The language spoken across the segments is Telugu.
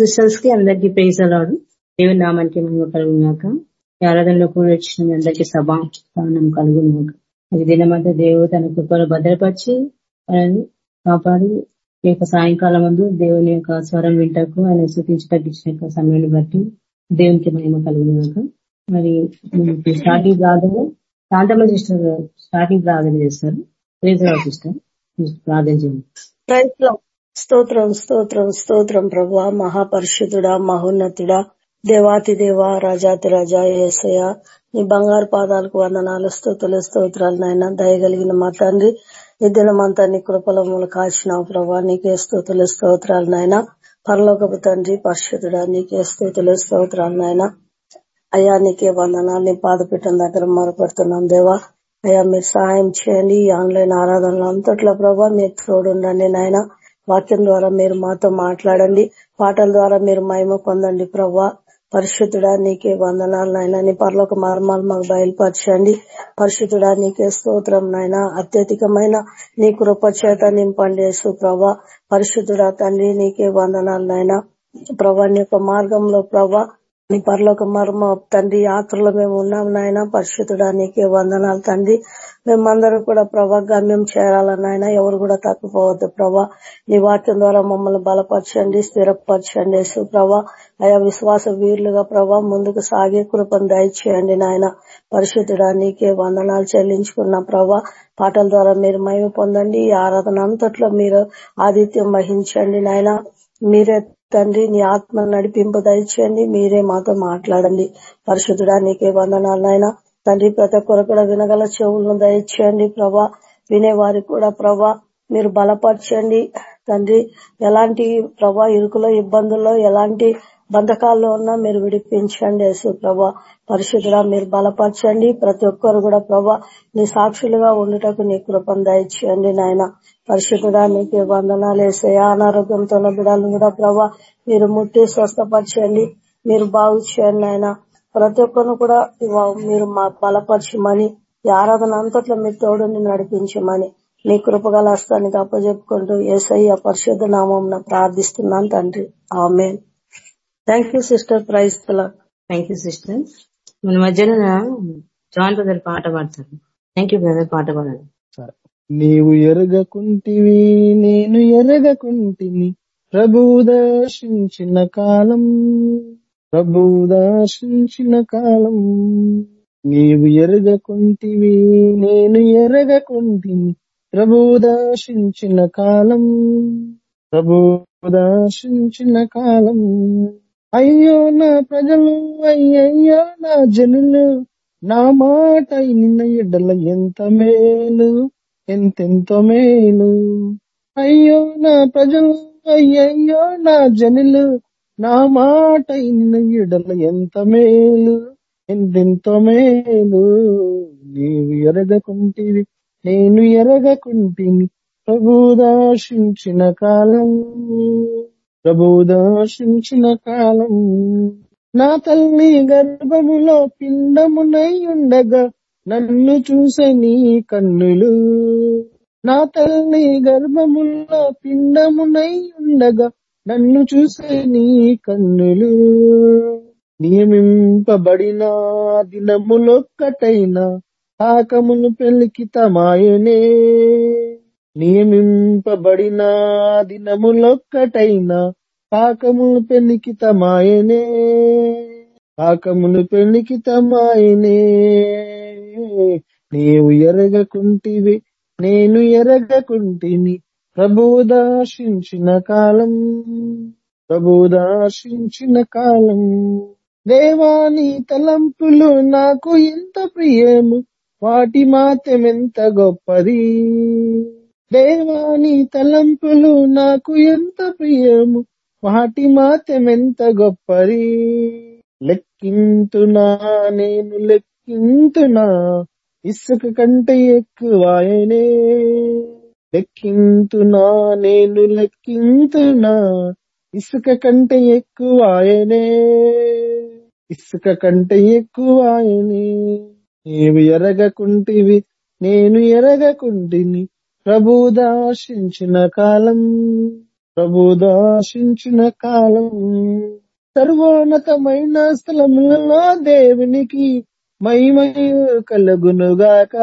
సిస్టర్స్కి అందరికి ప్రేజ్ అలాడు దేవుని నామానికి మేము కలుగునాక ఆరాధనలో కూడా వచ్చిన అందరికీ సభా కలుగునాక అది దినమంతా దేవుడు తన కృపలో భద్రపరిచి వాళ్ళని కాపాడి ఈ యొక్క సాయంకాలం ముందు దేవుని యొక్క స్వరం వింటకు ఆయన సూచించి తగ్గించిన సమయాన్ని బట్టి దేవునికి మహిమ కలుగునాక మరి స్టార్టింగ్ ప్రార్థన శాంతమ్మ సిస్టర్ స్టార్టింగ్ ప్రార్థన చేస్తారు. ప్రేజ్ సిస్టర్ ప్రార్థన చేయండి. స్తోత్రం స్తోత్రం స్తోత్రం ప్రభు. మహాపరిషుతుడా మహోన్నతుడా దేవాతి దేవ రాజాతి రాజా ఏసయ నీ బంగారు పాదాలకు వందనాలు స్తోతులు స్తోత్రాలు నాయన. దయగలిగిన మా తండ్రి ఇద్దరమంతా నీ కృపలములు కాచినావు ప్రభా. నీకే స్తోతులు స్తోత్రాలు నాయన. పరలోకపు తండ్రి పరిశుద్ధుడా నీకే స్తోతులు స్తోత్రాలు నాయన. అయ్యా నీకే వందనాలు నీ పాదపీఠం దగ్గర మొరపెడుతున్నాం దేవా. అయ్యా మీరు సహాయం చేయండి ఆన్లైన్ ఆరాధనలు అంతట్లో ప్రభా. మీరు తోడుండండి నాయన. వాక్యం ద్వారా మీరు మాతో మాట్లాడండి. పాటల ద్వారా మీరు మహిమ పొందండి ప్రవ్వా. పరిశుద్ధుడా నీకే వందనాలు నాయన. నీ పర్లోక మార్మాలు మాకు బయలుపరచండి. పరిశుద్ధుడా నీకే స్తోత్రం నాయన. అత్యధికమైన నీ కృప చేత నింపండి యేసు ప్రభా పరిశుద్ధుడా తండ్రి నీకే వందనాలు నాయన. ప్రభా నీ యొక్క మార్గంలో ప్రభా నీ పరలోక మర్మ తండ్రి యాత్రలో మేము ఉన్నాం నాయన పరిశుద్ధుడా నీకే వందనాలు తండ్రి. మేమందరూ కూడా ప్రభా గమ్యం చేరాలని నాయన ఎవరు కూడా తప్పిపోవద్దు ప్రభా. నీ వాక్యం ద్వారా మమ్మల్ని బలపరచండి స్థిరపరచండి యేసు ప్రభా. అయా విశ్వాస వీరులుగా ప్రభా ముందుకు సాగే కృపను దయచేయండి నాయన. పరిశుద్ధుడా నీకే వందనాలు చెల్లించుకున్న ప్రభా. పాటల ద్వారా మీరు మహిమ పొందండి ఆరాధన అంతట్లో మీరు ఆదిత్యం వహించండి నాయన. మీరే తండ్రి నీ ఆత్మ నడిపింపు దయచేయండి. మీరే మాతో మాట్లాడండి. పరిశుద్ధుడా నీకే వందనాలు నాయన. తండ్రి ప్రతి ఒక్కరు కూడా వినగల చెవులను దయచేయండి ప్రభా. వినేవారికి కూడా ప్రభా. మీరు బలపరచండి. తండ్రి ఎలాంటి ప్రభా ఇరుకులో ఇబ్బందుల్లో ఎలాంటి బంధకాల్లో ఉన్నా మీరు విడిపించండి యేసు ప్రభా. పరిశుద్ధుడా మీరు బలపరచండి. ప్రతి ఒక్కరు కూడా ప్రభా నీ సాక్షులుగా ఉండుటకు నీ కృపను దయచేయండి నాయన. పరిశుద్ధుడా నీకు వందనాలు వేసేయా అనారోగ్యంతో ఉన్న బిడ్డలను కూడా ప్రభా మీరు ముట్టి స్వస్థపరచండి. మీరు బాగు చేయండి ఆయన ప్రతి ఒక్కరిని కూడా మీరు మా బలపరచమని ఆరాధన అంతట్లో మీ తోడుని నడిపించమని మీ కృపగల హస్తానికి అప్పచెప్పుకుంటూ ఏసయ్య పరిశుద్ధ నామం ప్రార్థిస్తున్నాను తండ్రి. Amen. Thank you sister praise thank you sister మన మధ్యలో జాన్ బ్రదర్ పాట పాడతారు. థ్యాంక్ యూ బ్రదర్ పాట పాడాలి నీవు ఎరగకుంటివి నేను ఎరగకుంటిని ప్రభువు దర్శించిన కాలం ప్రభువు దర్శించిన కాలం. నీవు ఎరగకుంటివి నేను ఎరగకుంటిని ప్రభువు దర్శించిన కాలం ప్రభు దర్శించిన కాలం. అయ్యో నా ప్రజలు అయ్యయ్యో నా జనులు నా మాట నిన్న ఎడ్డల ఎంత మేలు ఎంతెంత మేలు. అయ్యో నా ప్రజలు అయ్యయ్యో నా జనులు నా మాట నిన్న ఎడల ఎంత మేలు ఎంతెంత మేలు. నీవు ఎరగకుంటివి నేను ఎరగకుంటిని ప్రభు దాశించిన కాలం ప్రభుదాశించిన కాలం. నా తల్లి గర్భములో పిండమునై ఉండగా నన్ను చూసే నీ కన్నులు. నా తల్లి గర్భములో పిండమునై ఉండగా నన్ను చూసే నీ కన్నులు. నియమింపబడిన దినములొక్కటైనా పాకమును పెళ్ళికితమాయనే నియమింపబడిన దినములొక్కటైనా పాకములు పెళ్ళికితమాయనే పాకములు పెళ్ళికితమాయనే నీవు ఎరగకుంటివి నేను ఎరగకుంటిని ప్రభుదాశించిన కాలం. ప్రభుదాశించిన కాలం. దేవాని తలంపులు నాకు ఎంత ప్రియము వాటి మాత్రమెంత గొప్పది. దేవాని తలంపులు నాకు ఎంత ప్రియము? వాటి మాత్రమెంత గొప్పది? లెక్కింతునా నేను లెక్కింతునా ఇసుక కంటే ఎక్కువాయనే లెక్కింతునా నేను లెక్కింతునా ఇసుక కంటే ఎక్కువాయనే ఇసుక కంటే ఎక్కువాయనే నీవు ఎరగకుంటివి నేను ఎరగకుంటిని. ప్రభుదాశించిన కాలం ప్రభుదాశించిన కాలం. సర్వోన్నతమైన స్థలములలో దేవునికి మహిమయు కలుగునుగాక.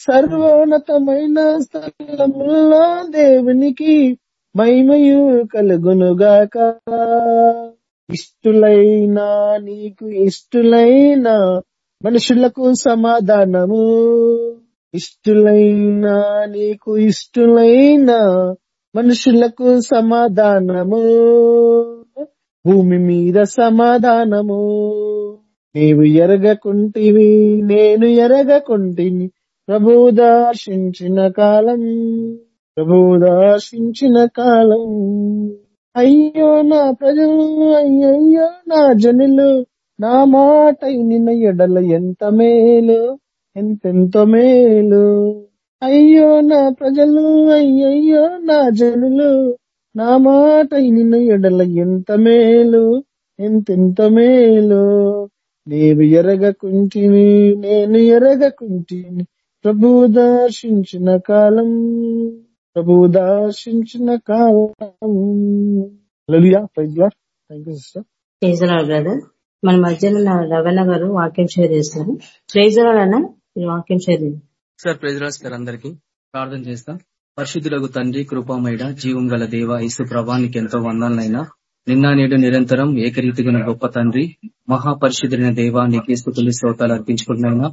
సర్వోన్నతమైన స్థలములలో దేవునికి మహిమయు కలుగునుగాక. ఇష్టులైన నీకు ఇష్టులైన మనుషులకు సమాధానము. ఇష్టులైన నీకు ఇష్టలైనా మనుషులకు సమాధానము. భూమి మీద సమాధానము. నీవు ఎరగకుంటివి నేను ఎరగకుంటిని. ప్రభు దర్శించిన కాలం ప్రభు దర్శించిన కాలం. అయ్యో నా ప్రజలు అయ్యయ్యో నా జనులు నా మాట నిన్న ఎడల ఎంత మేలు. ఎంతెంత మేలు అయ్యో నా ప్రజలు అయ్యయ్యో నా జనులు నా మాట నిన్న ఎడల ఎంత మేలు ఎంతెంత మేలు నీవు ఎరగకుంటిని నేను ఎరగకుంటిని ప్రభు దర్శించిన కాలం ప్రభు దర్శించిన కాలం. థ్యాంక్ యూ మన మధ్యన రవణ గారు వాక్యం షేర్ చేస్తారు ప్రేజరాడు అన్న. మీరు వాక్యం చేయండి సార్ ప్రెజరాజ్ గారు అందరికి. ప్రార్థన చేస్తా. పరిశుద్ధులకు తండ్రి కృపామయడ జీవం గల దేవ ఇసు ప్రభానికి ఎంతో వందాలనైనా. నిన్న నేడు నిరంతరం ఏకరీతిగా గొప్ప తండ్రి మహాపరిశుద్ధులైన దేవ నీకే స్థుతులు శ్రోతాలు అర్పించుకుంటున్నాయినా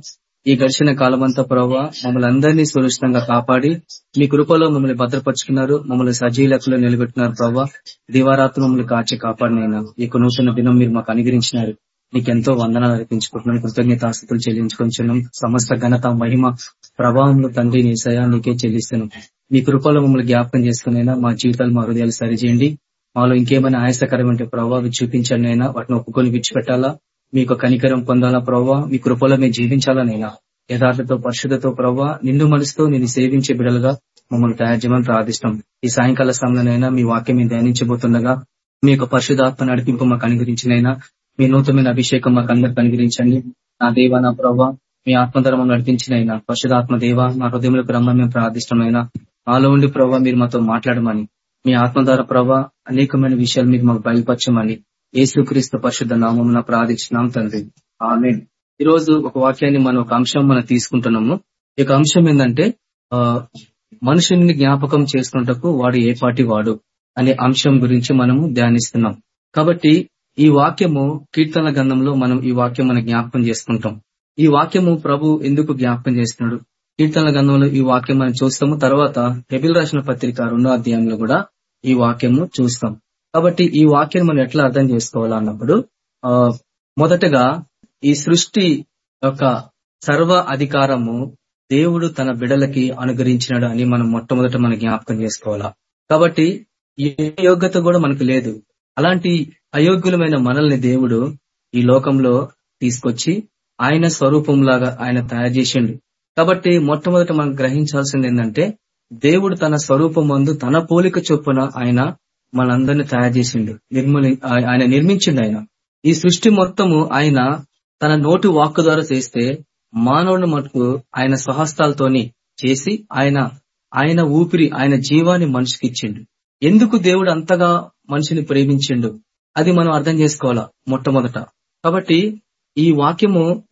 ఈ ఘర్షణ కాలమంతా ప్రభావ మమ్మల్ని అందరినీ సురక్షితంగా కాపాడి మీ కృపలో మమ్మల్ని భద్రపరుచుకున్నారు మమ్మల్ని సజీలకులు నిలబెట్టినారు ప్రభావ దివారాత్రి మమ్మల్ని కాచి కాపాడినైనా. ఈ నూతన దినం మీరు మాకు అనుగ్రహించినారు. నీకెంతో వందనాలు అర్పించుకుంటున్నాను కృతజ్ఞతాస్తుతులు చెల్లించుకుంటున్నాం సమస్త ఘనత మహిమ ప్రభావంలో తండ్రి నీసయా నీకే చెల్లిస్తున్నాం మీ కృపలో మమ్మల్ని జ్ఞాపకం చేసుకునైనా మా జీవితాలు మా హృదయాలు సరిచేయండి. మాలో ఇంకేమైనా ఆయాసకరమైన ప్రభావం చూపించండి అయినా వాటిని ఒప్పుకొని విడిచిపెట్టాలా? మీకు కనికరం పొందాలా ప్రభావ? మీ కృపలో మేము జీవించాలనైనా. యథార్థతో పరిశుద్ధతో ప్రభావ నిండు మనసుతో నేను సేవించే బిడలుగా మమ్మల్ని తయారు చేయమని ప్రార్థిస్తాం. ఈ సాయంకాల సమయంలోనైనా మీ వాక్యం మేము ధ్యానించబోతుండగా మీ యొక్క పరిశుధాత్మ నడిపింపు మాకు అనుగ్రహించినైనా మీ నూతనమైన అభిషేకం మాకు అందరికి అనుగ్రహించండి. నా దేవ నా ప్రభావ మీ ఆత్మధర్మం నడిపించినైనా పరిశుధాత్మ దేవ నా హృదయంలోకి రమ్మని మేము ప్రార్థిష్టమైనా మాలో ఉండి ప్రభావ మీరు మాతో మాట్లాడమని మీ ఆత్మధార ప్రభావ అనేకమైన విషయాలు మీకు మాకు బయలుపరచమని యేసుక్రీస్తు పరిశుద్ధ నామం ప్రార్థించినాం తండ్రి. ఆమె ఈ రోజు ఒక వాక్యాన్ని మనం ఒక అంశం మనం తీసుకుంటున్నాము. ఈ యొక్క అంశం ఏంటంటే మనుషుని మనుషుల్ని జ్ఞాపకం చేసుకున్నటకు వాడు ఏ పాటి వాడు అనే అంశం గురించి మనము ధ్యానిస్తున్నాం. కాబట్టి ఈ వాక్యము కీర్తన గంధంలో మనం ఈ వాక్యం మనం జ్ఞాపకం చేసుకుంటాం. ఈ వాక్యము ప్రభు ఎందుకు జ్ఞాపకం చేస్తున్నాడు? కీర్తన గంధంలో ఈ వాక్యం మనం చూస్తాము. తర్వాత హెబిల్ రాసిన పత్రిక రెండో అధ్యాయంలో కూడా ఈ వాక్యము చూస్తాం. కాబట్టి ఈ వాక్యం మనం ఎట్లా అర్థం చేసుకోవాలన్నప్పుడు ఆ మొదటగా ఈ సృష్టి యొక్క సర్వ అధికారము దేవుడు తన బిడలకి అనుగ్రహించినాడు అని మనం మొట్టమొదట మనం జ్ఞాపకం చేసుకోవాలా. కాబట్టి ఏ యోగ్యత కూడా మనకు లేదు. అలాంటి అయోగ్యులమైన మనల్ని దేవుడు ఈ లోకంలో తీసుకొచ్చి ఆయన స్వరూపంలాగా ఆయన తయారు చేసిండు. కాబట్టి మొట్టమొదట మనం గ్రహించాల్సింది ఏంటంటే దేవుడు తన స్వరూపం మందు తన పోలిక చొప్పున ఆయన మనందరినీ తయారు చేసిండు. నిర్మూలి ఆయన నిర్మించిండు ఆయన. ఈ సృష్టి మొత్తము ఆయన తన నోటి వాక్కు ద్వారా చేస్తే మానవుని మటుకు ఆయన స్వహస్తాలతోని చేసి ఆయన ఆయన ఊపిరి ఆయన జీవాన్ని మనిషికి ఇచ్చిండు ఎందుకు దేవుడు అంతగా మనిషిని ప్రేమించిండు? అది మనం అర్థం చేసుకోవాలా మొట్టమొదట. కాబట్టి ఈ వాక్యము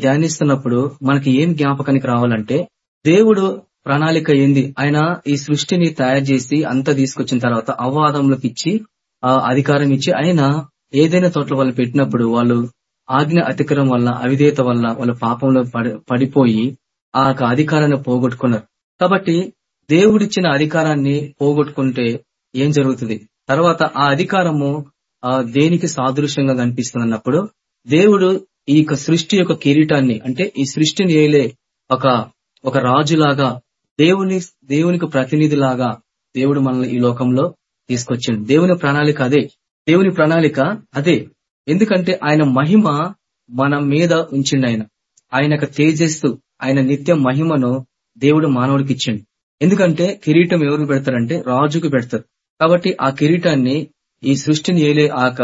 ధ్యానిస్తున్నప్పుడు మనకి ఏం జ్ఞాపకానికి రావాలంటే దేవుడు ప్రణాళిక ఏంది? ఆయన ఈ సృష్టిని తయారు చేసి అంతా తీసుకొచ్చిన తర్వాత అవాదంలోకి ఇచ్చి ఆ అధికారం ఇచ్చి ఆయన ఏదైనా తోటలో వాళ్ళు పెట్టినప్పుడు వాళ్ళు ఆజ్ఞ అతిక్రమం వల్ల అవిధేయత వల్ల వాళ్ళ పాపంలో పడిపోయి ఆ అధికారాన్ని పోగొట్టుకున్నారు. కాబట్టి దేవుడిచ్చిన అధికారాన్ని పోగొట్టుకుంటే ఏం జరుగుతుంది? తర్వాత ఆ అధికారము దేనికి సాదృశ్యంగా కనిపిస్తుంది అన్నప్పుడు దేవుడు ఈ యొక్క సృష్టి యొక్క కిరీటాన్ని అంటే ఈ సృష్టిని ఏలే ఒక ఒక రాజులాగా దేవుని దేవునికి ప్రతినిధిలాగా దేవుడు మనల్ని ఈ లోకంలో తీసుకొచ్చిండు. దేవుని ప్రణాళిక అదే. దేవుని ప్రణాళిక అదే. ఎందుకంటే ఆయన మహిమ మన మీద ఉంచిండు ఆయన. ఆయన తేజస్సు ఆయన నిత్య మహిమను దేవుడు మానవుడికి ఇచ్చిండు. ఎందుకంటే కిరీటం ఎవరు పెడతారంటే రాజుకు పెడతారు. కాబట్టి ఆ కిరీటాన్ని ఈ సృష్టిని ఏలే ఆక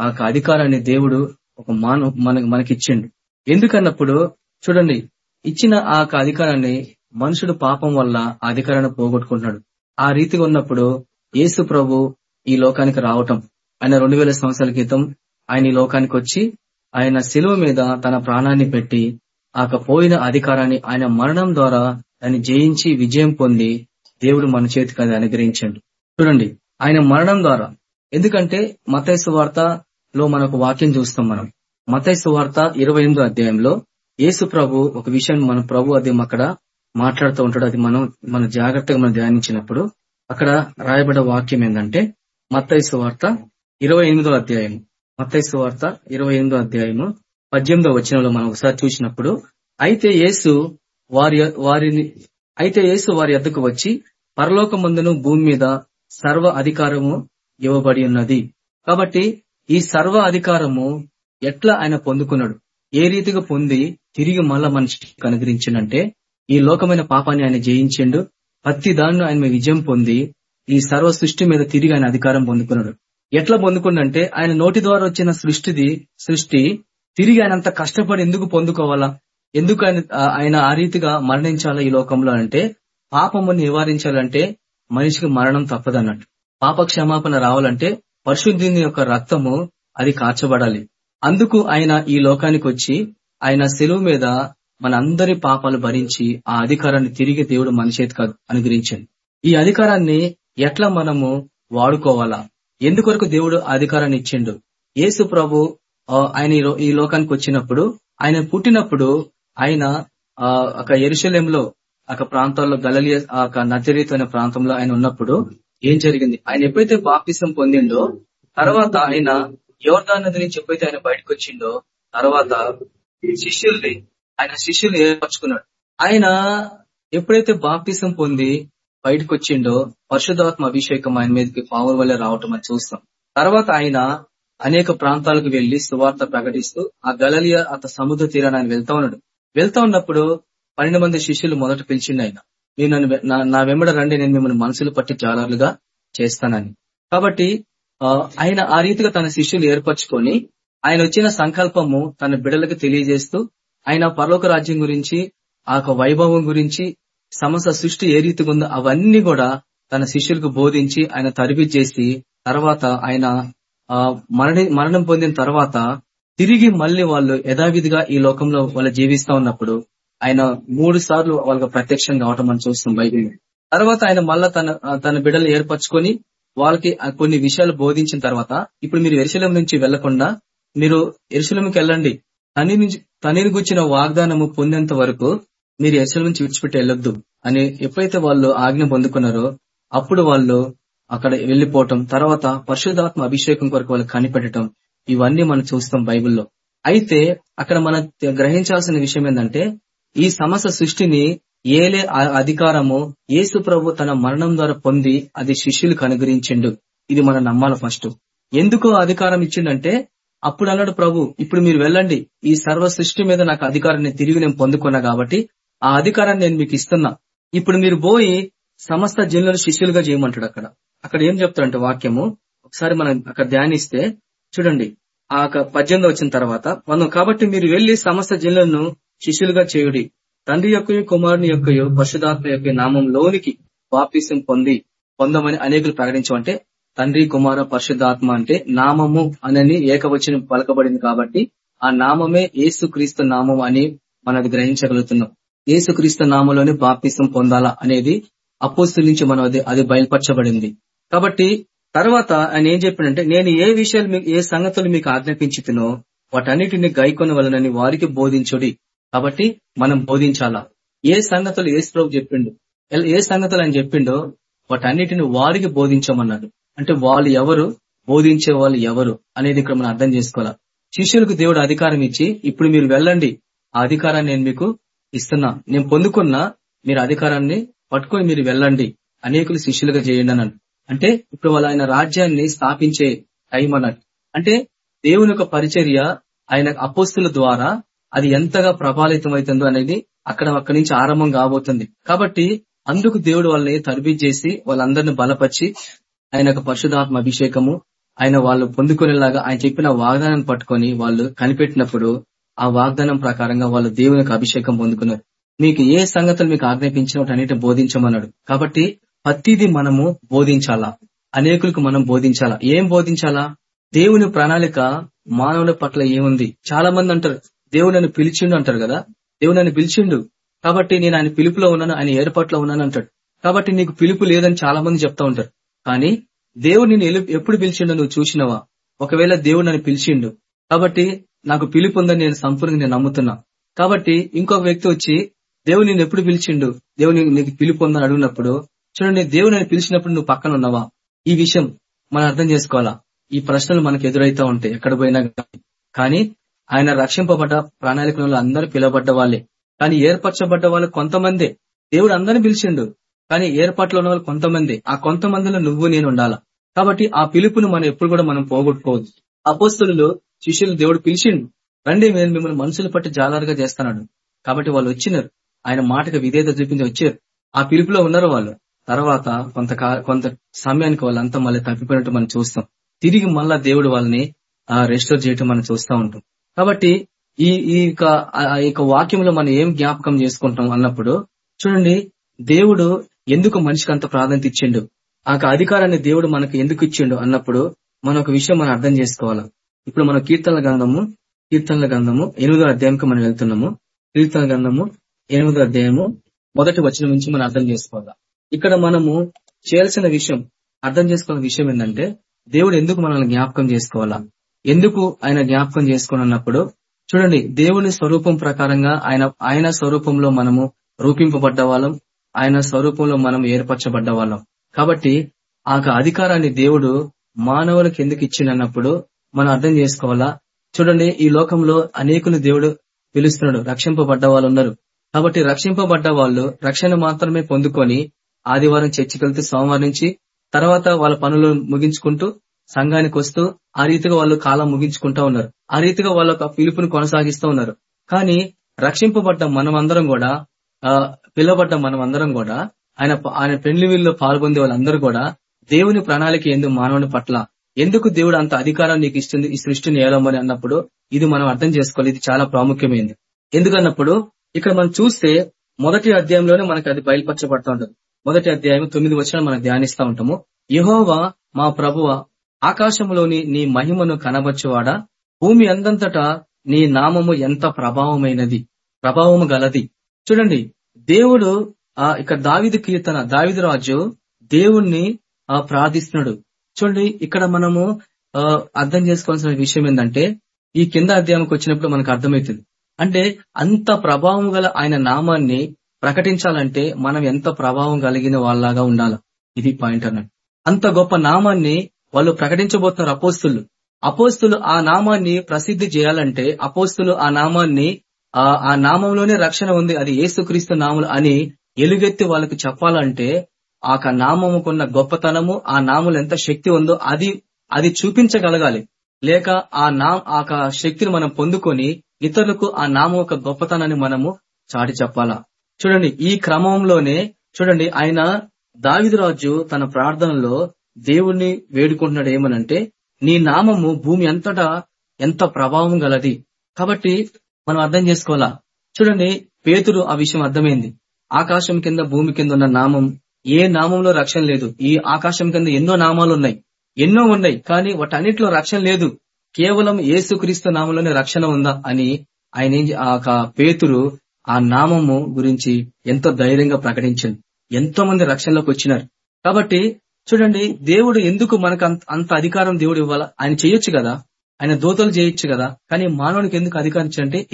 ఆ అధికారాన్ని దేవుడు ఒక మానవ మన మనకిచ్చిండు. ఎందుకన్నప్పుడు చూడండి ఇచ్చిన ఆ అధికారాన్ని మనుషుడు పాపం వల్ల ఆ అధికారాన్ని పోగొట్టుకుంటున్నాడు. ఆ రీతిగా ఉన్నప్పుడు యేసు ప్రభు ఈ లోకానికి రావటం. ఆయన రెండు వేల సంవత్సరాల క్రితం ఆయన ఈ లోకానికి వచ్చి ఆయన శిలువ మీద తన ప్రాణాన్ని పెట్టి ఆ పోయిన అధికారాన్ని ఆయన మరణం ద్వారా దాన్ని జయించి విజయం పొంది దేవుడు మన చేతికి అది అనుగ్రహించండి. చూడండి ఆయన మరణం ద్వారా ఎందుకంటే మతైసు వార్తలో మనకు వాక్యం చూస్తాం మనం. మతైసు వార్త ఇరవై అధ్యాయంలో యేసు ప్రభు ఒక విషయం మన ప్రభు అది అక్కడ మాట్లాడుతూ ఉంటాడు. అది మనం మన జాగ్రత్తగా మనం ధ్యానించినప్పుడు అక్కడ రాయబడ్డ వాక్యం ఏంటంటే మత్తైసు వార్త ఇరవై ఎనిమిదో అధ్యాయం. మత్తైసు వార్త ఇరవై ఎనిమిదో అధ్యాయము పద్దెనిమిదో వచనంలో మనం ఒకసారి చూసినప్పుడు అయితే యేసు వారి వారిని అయితే యేసు వారి ఎద్దకు వచ్చి పరలోకమందును భూమి మీద సర్వ అధికారము ఇవ్వబడి ఉన్నది. కాబట్టి ఈ సర్వ అధికారము ఎట్లా ఆయన పొందుకున్నాడు? ఏ రీతిగా పొంది తిరిగి మళ్ళా మనిషికి అనుగ్రహించిందంటే ఈ లోకమైన పాపాన్ని ఆయన జయించిండు. ప్రతి దాన్ని ఆయన విజయం పొంది ఈ సర్వ సృష్టి మీద తిరిగి ఆయన అధికారం పొందుకున్నాడు. ఎట్లా పొందుకుండంటే ఆయన నోటి ద్వారా వచ్చిన సృష్టిది సృష్టి తిరిగి ఆయన అంత కష్టపడి ఎందుకు పొందుకోవాలా? ఎందుకు ఆయన ఆయన ఆ రీతిగా మరణించాలా ఈ లోకంలో అంటే పాపము నివారించాలంటే మనిషికి మరణం తప్పదన్నట్టు. పాప క్షమాపణ రావాలంటే పరిశుద్ధిని యొక్క రక్తము అది కార్చబడాలి అందుకు ఆయన ఈ లోకానికి వచ్చి ఆయన సెలువు మీద మన అందరి పాపాలు భరించి ఆ అధికారాన్ని తిరిగి దేవుడు మన చేతికి అనుగ్రహించండి. ఈ అధికారాన్ని ఎట్లా మనము వాడుకోవాలా? ఎందుకొరకు దేవుడు అధికారాన్ని ఇచ్చిండు? యేసు ప్రభు ఆయన ఈ లోకానికి వచ్చినప్పుడు ఆయన పుట్టినప్పుడు ఆయన ఒక ఎరుశల్యంలో ఒక ప్రాంతాల్లో గలలియ ఒక నజరీత్ అనే ప్రాంతంలో ఆయన ఉన్నప్పుడు ఏం జరిగింది? ఆయన ఎప్పుడైతే బాప్తిసం పొందిండో తర్వాత ఆయన యోర్దాన్ నది నుంచి ఎప్పుడైతే ఆయన బయటకు వచ్చిండో తర్వాత శిష్యుల్ని ఆయన శిష్యుల్ని ఏర్పరచుకున్నాడు. ఆయన ఎప్పుడైతే బాప్తిసం పొంది బయటకు వచ్చిండో పరిశుధాత్మ అభిషేకం ఆయన మీదకి పావుల వల్ల రావటం అని చూస్తాం. తర్వాత ఆయన అనేక ప్రాంతాలకు వెళ్ళి సువార్త ప్రకటిస్తూ ఆ గలలియ అత సముద్ర తీరాన్ని ఆయన వెళ్తా ఉన్నాడు. వెళ్తా ఉన్నప్పుడు పన్నెండు మంది శిష్యులు మొదట పిలిచిండు ఆయన. నేను నన్ను నా వెంబడ రండి నేను మిమ్మల్ని మనసులు పట్టి జాలర్లుగా చేస్తానని. కాబట్టి ఆయన ఆ రీతిగా తన శిష్యులు ఏర్పరచుకొని ఆయన వచ్చిన సంకల్పము తన బిడలకు తెలియజేస్తూ ఆయన పరలోక రాజ్యం గురించి ఆ వైభవం గురించి సమస్త సృష్టి ఏ రీతిగా ఉందో అవన్నీ కూడా తన శిష్యులకు బోధించి ఆయన తరిబి చేసి తర్వాత ఆయన మరణి మరణం పొందిన తర్వాత తిరిగి మళ్ళీ వాళ్ళు యథావిధిగా ఈ లోకంలో వాళ్ళు జీవిస్తా ఉన్నప్పుడు ఆయన మూడు సార్లు వాళ్ళకి ప్రత్యక్షం కావటం మనం చూస్తాం బైబిల్ తర్వాత ఆయన మళ్ళా తన తన బిడ్డలు ఏర్పరచుకొని వాళ్ళకి కొన్ని విషయాలు బోధించిన తర్వాత ఇప్పుడు మీరు ఎరుశలం నుంచి వెళ్ళకుండా మీరు ఎరుశలంకి వెళ్ళండి. తని నుంచి తనని గుచ్చిన వాగ్దానము పొందేంత వరకు మీరు ఎరుశలం నుంచి విడిచిపెట్టి వెళ్ళొద్దు అని ఎప్పుడైతే వాళ్ళు ఆజ్ఞ పొందుకున్నారో అప్పుడు వాళ్ళు అక్కడ వెళ్ళిపోవటం తర్వాత పరిశుధాత్మ అభిషేకం కొరకు వాళ్ళు కనిపెట్టడం ఇవన్నీ మనం చూస్తాం బైబిల్లో. అయితే అక్కడ మనం గ్రహించాల్సిన విషయం ఏంటంటే ఈ సమస్త సృష్టిని ఏలే అధికారము యేసు ప్రభు తన మరణం ద్వారా పొంది అది శిష్యులకు అనుగ్రహించిండు ఇది మనం నమ్మాలి ఫస్ట్. ఎందుకు అధికారం ఇచ్చిండంటే అప్పుడు అన్నాడు ప్రభు ఇప్పుడు మీరు వెళ్ళండి. ఈ సర్వ సృష్టి మీద నాకు అధికారాన్ని తిరిగి నేను పొందుకున్నా కాబట్టి ఆ అధికారాన్ని నేను మీకు ఇస్తున్నా. ఇప్పుడు మీరు పోయి సమస్త జనులను శిష్యులుగా చేయమంటాడు అక్కడ. అక్కడ ఏం చెప్తాడంటే వాక్యము? ఒకసారి మనం అక్కడ ధ్యానిస్తే చూడండి. ఆ పద్దెనిమిది వచ్చిన తర్వాత మనం కాబట్టి మీరు వెళ్ళి సమస్త జనులను శిష్యులుగా చేయుడి. తండ్రి యొక్క కుమారుని యొక్క పరిశుధాత్మ యొక్క నామంలోనికి వాపిసం పొంది పొందమని అనేకులు ప్రకటించమంటే తండ్రి కుమార పరిశుద్ధాత్మ అంటే నామము అనని ఏకవచనం పలకబడింది కాబట్టి ఆ నామమే ఏసుక్రీస్తు నామం అని మనం గ్రహించగలుగుతున్నాం. ఏసుక్రీస్తు నామంలోనే బాప్తిసం పొందాలా అనేది అపోస్తుల నుంచి మనం అది అది బయలుపరచబడింది. కాబట్టి తర్వాత ఆయన ఏం చెప్పాడంటే నేను ఏ విషయాలు ఏ సంగతులు మీకు ఆజ్ఞాపించుతునో వాటన్నిటిని గైకొన వలనని వారికి బోధించుడి. కాబట్టి మనం బోధించాలా? ఏ సంగతులు ఏ ప్రభు చెప్పిండు? ఏ సంగతులు అని చెప్పిండో వాటన్నిటిని వారికి బోధించమన్నాడు. అంటే వాళ్ళు ఎవరు? బోధించే వాళ్ళు ఎవరు? అనేది ఇక్కడ మనం అర్థం చేసుకోవాలా? శిష్యులకు దేవుడు అధికారం ఇచ్చి ఇప్పుడు మీరు వెళ్ళండి. ఆ అధికారాన్ని నేను మీకు ఇస్తున్నా. నేను పొందుకున్నా మీరు అధికారాన్ని పట్టుకొని మీరు వెళ్ళండి. అనేకులు శిష్యులుగా చేయండి అన్నాడు. అంటే ఇప్పుడు వాళ్ళు ఆయన రాజ్యాన్ని స్థాపించే టైం అన్నట్టు అంటే దేవుని యొక్క పరిచర్య ఆయన అపోస్తుల ద్వారా అది ఎంతగా ప్రభావితం అవుతుందో అనేది అక్కడ అక్కడి నుంచి ఆరంభం కాబోతుంది. కాబట్టి అందుకు దేవుడు వాళ్ళని తరబీ చేసి వాళ్ళందరిని బలపరిచి ఆయన యొక్క పరిశుధాత్మ అభిషేకము ఆయన వాళ్ళు పొందుకునేలాగా ఆయన చెప్పిన వాగ్దానం పట్టుకొని వాళ్ళు కనిపెట్టినప్పుడు ఆ వాగ్దానం ప్రకారంగా వాళ్ళు దేవుని అభిషేకం పొందుకున్నారు. మీకు ఏ సంగతులు మీకు ఆజ్ఞాపించినట్టు అన్నిటి బోధించమన్నాడు. కాబట్టి ప్రతిదీ మనము బోధించాలా? అనేకులకు మనం బోధించాలా? ఏం బోధించాలా? దేవుని ప్రణాళిక మానవుల పట్ల ఏముంది? చాలా మంది అంటారు దేవుడు నన్ను పిలిచిండు అంటారు కదా? దేవుడు నన్ను పిలిచిండు. కాబట్టి నేను ఆయన పిలుపులో ఉన్నాను ఆయన ఏర్పాట్లో ఉన్నాను అంటాడు. కాబట్టి నీకు పిలుపు లేదని చాలా మంది చెప్తా ఉంటారు. కానీ దేవుడు నేను ఎప్పుడు పిలిచిండో నువ్వు చూసినవా? ఒకవేళ దేవుడు నన్ను పిలిచిండు. కాబట్టి నాకు పిలుపు ఉందని నేను సంపూర్ణంగా నేను నమ్ముతున్నా. కాబట్టి ఇంకొక వ్యక్తి వచ్చి దేవుడు నేను ఎప్పుడు పిలిచిండు? దేవుని నీకు పిలుపు ఉందని అడిగినప్పుడు చూడండి దేవుడు నన్ను పిలిచినప్పుడు నువ్వు పక్కన ఉన్నావా? ఈ విషయం మనం అర్థం చేసుకోవాలా? ఈ ప్రశ్నలు మనకు ఎదురైతా ఉంటాయి ఎక్కడ పోయినా కానీ ఆయన రక్షింపబడ్డ ప్రణాళికలు అందరూ పిలవబడ్డ వాళ్ళే కానీ ఏర్పరచబడ్డ వాళ్ళు కొంతమందే. దేవుడు అందరిని పిలిచిండు. కానీ ఏర్పాట్లో ఉన్న వాళ్ళు కొంతమంది. ఆ కొంతమందిలో నువ్వు నేను ఉండాలా? కాబట్టి ఆ పిలుపును మనం ఎప్పుడు కూడా మనం పోగొట్టుకోవద్దు. అపోస్తులు శిష్యులు దేవుడు పిలిచిండు. రండి నేను మిమ్మల్ని మనుషులు పట్టి జాలారుగా చేస్తున్నాడు. కాబట్టి వాళ్ళు వచ్చినారు. ఆయన మాటకు విధేత చూపించి వచ్చారు. ఆ పిలుపులో ఉన్నారు వాళ్ళు. తర్వాత కొంత కొంత సమయానికి వాళ్ళంతా మళ్ళీ తప్పిపోయినట్టు మనం చూస్తాం. తిరిగి మళ్ళా దేవుడు వాళ్ళని రెస్టోర్ చేయటం మనం చూస్తూ ఉంటాం. కాబట్టి ఈ ఈ యొక్క వాక్యంలో మనం ఏం జ్ఞాపకం చేసుకుంటాం అన్నప్పుడు చూడండి దేవుడు ఎందుకు మనిషికి అంత ప్రాధాన్యత ఇచ్చిండు? ఆ అధికారాన్ని దేవుడు మనకు ఎందుకు ఇచ్చిండు అన్నప్పుడు మనం ఒక విషయం మనం అర్థం చేసుకోవాలి? ఇప్పుడు మనం కీర్తనల గ్రంథము కీర్తనల గ్రంథము ఎనిమిదో అధ్యాయంకి మనం వెళ్తున్నాము. కీర్తన గ్రంథము ఎనిమిదో అధ్యాయము మొదటి వచ్చిన నుంచి మనం అర్థం చేసుకోవాలా? ఇక్కడ మనము చేయాల్సిన విషయం అర్థం చేసుకోవాల్సిన విషయం ఏంటంటే దేవుడు ఎందుకు మనల్ని జ్ఞాపకం చేసుకోవాలా? ఎందుకు ఆయన జ్ఞాపకం చేసుకుని అన్నప్పుడు చూడండి దేవుని స్వరూపం ప్రకారంగా ఆయన ఆయన స్వరూపంలో మనము రూపింపబడ్డ వాళ్ళం ఆయన స్వరూపంలో మనం ఏర్పరచబడ్డ వాళ్ళం. కాబట్టి ఆ అధికారాన్ని దేవుడు మానవులకు ఎందుకు ఇచ్చినప్పుడు మనం అర్థం చేసుకోవాలా? చూడండి ఈ లోకంలో అనేకులు దేవుడు పిలుస్తున్నాడు రక్షింపబడ్డ వాళ్ళు ఉన్నారు కాబట్టి రక్షింపబడ్డ వాళ్ళు రక్షణ మాత్రమే పొందుకొని ఆదివారం చర్చికి వెళ్తే సోమవారం నుంచి తర్వాత వాళ్ళ పనులు ముగించుకుంటూ సంఘానికి వస్తూ ఆ రీతిగా వాళ్ళు కాలం ముగించుకుంటా ఉన్నారు. ఆ రీతిగా వాళ్ళ పిలుపుని కొనసాగిస్తూ ఉన్నారు. కానీ రక్షింపబడ్డ మనమందరం కూడా ఆ పిలువబడ్డ మనమందరం కూడా ఆయన ఆయన పెండ్లి వీళ్ళు పాల్గొందే వాళ్ళందరూ కూడా దేవుని ప్రణాళిక ఎందుకు మానవుని పట్ల? ఎందుకు దేవుడు అంత అధికారం నీకు ఇస్తుంది ఈ సృష్టిని ఏలమని అన్నప్పుడు ఇది మనం అర్థం చేసుకోవాలి ఇది చాలా ప్రాముఖ్యమైనది ఎందుకన్నప్పుడు ఇక్కడ మనం చూస్తే మొదటి అధ్యాయంలోనే మనకు అది బయలుపరచబడతా ఉంటుంది. మొదటి అధ్యాయం తొమ్మిది వచ్చిన మనం ధ్యానిస్తూ ఉంటాము. యహోవా మా ప్రభువ ఆకాశంలోని నీ మహిమను కనబచ్చువాడా భూమి అందంతటా నీ నామము ఎంత ప్రభావమైనది ప్రభావము గలది? చూడండి దేవుడు ఆ ఇక్కడ దావిదు కీర్తన దావిదు రాజు దేవుణ్ణి ప్రార్థిస్తున్నాడు. చూడండి ఇక్కడ మనము అర్థం చేసుకోవాల్సిన విషయం ఏంటంటే ఈ కింద అధ్యాయంకి వచ్చినప్పుడు మనకు అర్థమవుతుంది. అంటే అంత ప్రభావం గల ఆయన నామాన్ని ప్రకటించాలంటే మనం ఎంత ప్రభావం కలిగిన వాళ్ళలాగా ఉండాలి? ఇది పాయింట్ అన్నట్టు. అంత గొప్ప నామాన్ని వాళ్ళు ప్రకటించబోతున్నారు అపోస్తులు. అపోస్తులు ఆ నామాన్ని ప్రసిద్ధి చేయాలంటే అపోస్తులు ఆ నామాన్ని ఆ నామంలోనే రక్షణ ఉంది అది ఏసుక్రీస్తు నాములు అని ఎలుగెత్తి వాళ్ళకి చెప్పాలంటే ఆ నామముకున్న గొప్పతనము ఆ నాములు ఎంత శక్తి ఉందో అది అది చూపించగలగాలి. లేక ఆ నా ఆ శక్తిని మనం పొందుకొని ఇతరులకు ఆ నామం యొక్క గొప్పతనాన్ని మనము చాటి చెప్పాలా. చూడండి ఈ క్రమంలోనే చూడండి ఆయన దావిదరాజు తన ప్రార్థనలో దేవుణ్ణి వేడుకుంటున్నాడు ఏమనంటే నీ నామము భూమి అంతటా ఎంత ప్రభావం గలది? కాబట్టి మనం అర్థం చేసుకోవాలా? చూడండి పేతురు ఆ విషయం అర్థమైంది. ఆకాశం కింద భూమి కింద ఉన్న నామం ఏ నామంలో రక్షణ లేదు. ఈ ఆకాశం కింద ఎన్నో నామాలు ఉన్నాయి. ఎన్నో ఉన్నాయి కానీ వాటన్నిటిలో రక్షణ లేదు. కేవలం ఏసుక్రీస్తు నామంలోనే రక్షణ ఉందా అని ఆయన ఆ పేతురు ఆ నామము గురించి ఎంతో ధైర్యంగా ప్రకటించింది ఎంతో మంది రక్షణలోకి వచ్చినారు. కాబట్టి చూడండి దేవుడు ఎందుకు మనకు అంత అధికారం దేవుడు ఇవ్వాలా? ఆయన చేయొచ్చు కదా? ఆయన దోతలు చేయొచ్చు కదా? కానీ మానవునికి ఎందుకు అధికారం ఇచ్చంటే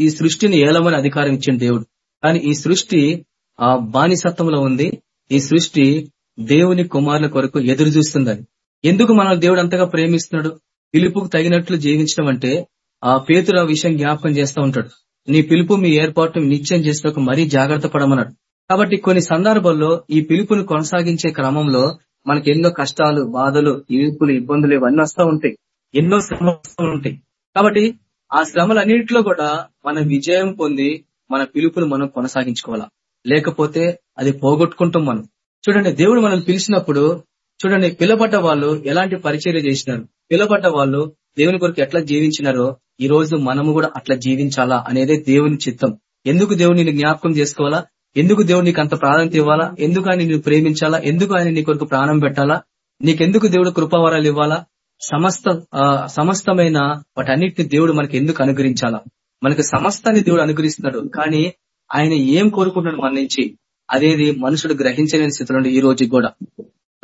ఈ సృష్టిని ఏలమని అధికారం ఇచ్చింది దేవుడు. కానీ ఈ సృష్టి ఆ బానిసత్వంలో ఉంది. ఈ సృష్టి దేవుని కుమారుల కొరకు ఎదురు చూస్తుందని ఎందుకు మన దేవుడు అంతగా ప్రేమిస్తున్నాడు? పిలుపుకు తగినట్లు జీవించడం అంటే ఆ పేతురు ఆ విషయం జ్ఞాపకం చేస్తూ ఉంటాడు. నీ పిలుపు మీ ఏర్పాటు నిత్యం చేసిన మరీ జాగ్రత్త పడమన్నాడు. కాబట్టి కొన్ని సందర్భాల్లో ఈ పిలుపుని కొనసాగించే క్రమంలో మనకి ఎన్నో కష్టాలు బాధలు ఈర్పులు ఇబ్బందులు ఇవన్నీ వస్తూ ఉంటాయి. ఎన్నో శ్రమలు ఉంటాయి. కాబట్టి ఆ శ్రమలన్నింటిలో కూడా మన విజయం పొంది మన పిలుపును మనం కొనసాగించుకోవాలా? లేకపోతే అది పోగొట్టుకుంటాం మనం. చూడండి దేవుడు మనల్ని పిలిచినప్పుడు చూడండి పిలబడ్డ వాళ్ళు ఎలాంటి పరిచర్య చేసినారు? పిలబడ్డ వాళ్ళు దేవుని కొరకు ఎట్లా జీవించినారో ఈ రోజు మనము కూడా అట్లా జీవించాలా అనేదే దేవుని చిత్తం. ఎందుకు దేవుని జ్ఞాపకం చేసుకోవాలా? ఎందుకు దేవుడు నీకు అంత ప్రాధాన్యత ఇవ్వాలా? ఎందుకు ఆయన నీకు ప్రేమించాలా? ఎందుకు ఆయన నీ కొరకు ప్రాణం పెట్టాలా? నీకెందుకు దేవుడు కృపావరాలు ఇవ్వాలా? సమస్త ఆ, సమస్తమైన వాటన్నిటిని దేవుడు మనకి ఎందుకు అనుగ్రహించాలా? మనకి సమస్తాన్ని దేవుడు అనుగ్రహిస్తున్నాడు. కానీ ఆయన ఏం కోరుకుంటున్నాడు మన నుంచి? అదేది మనుషుడు గ్రహించలేని స్థితిలో ఈ రోజు కూడా.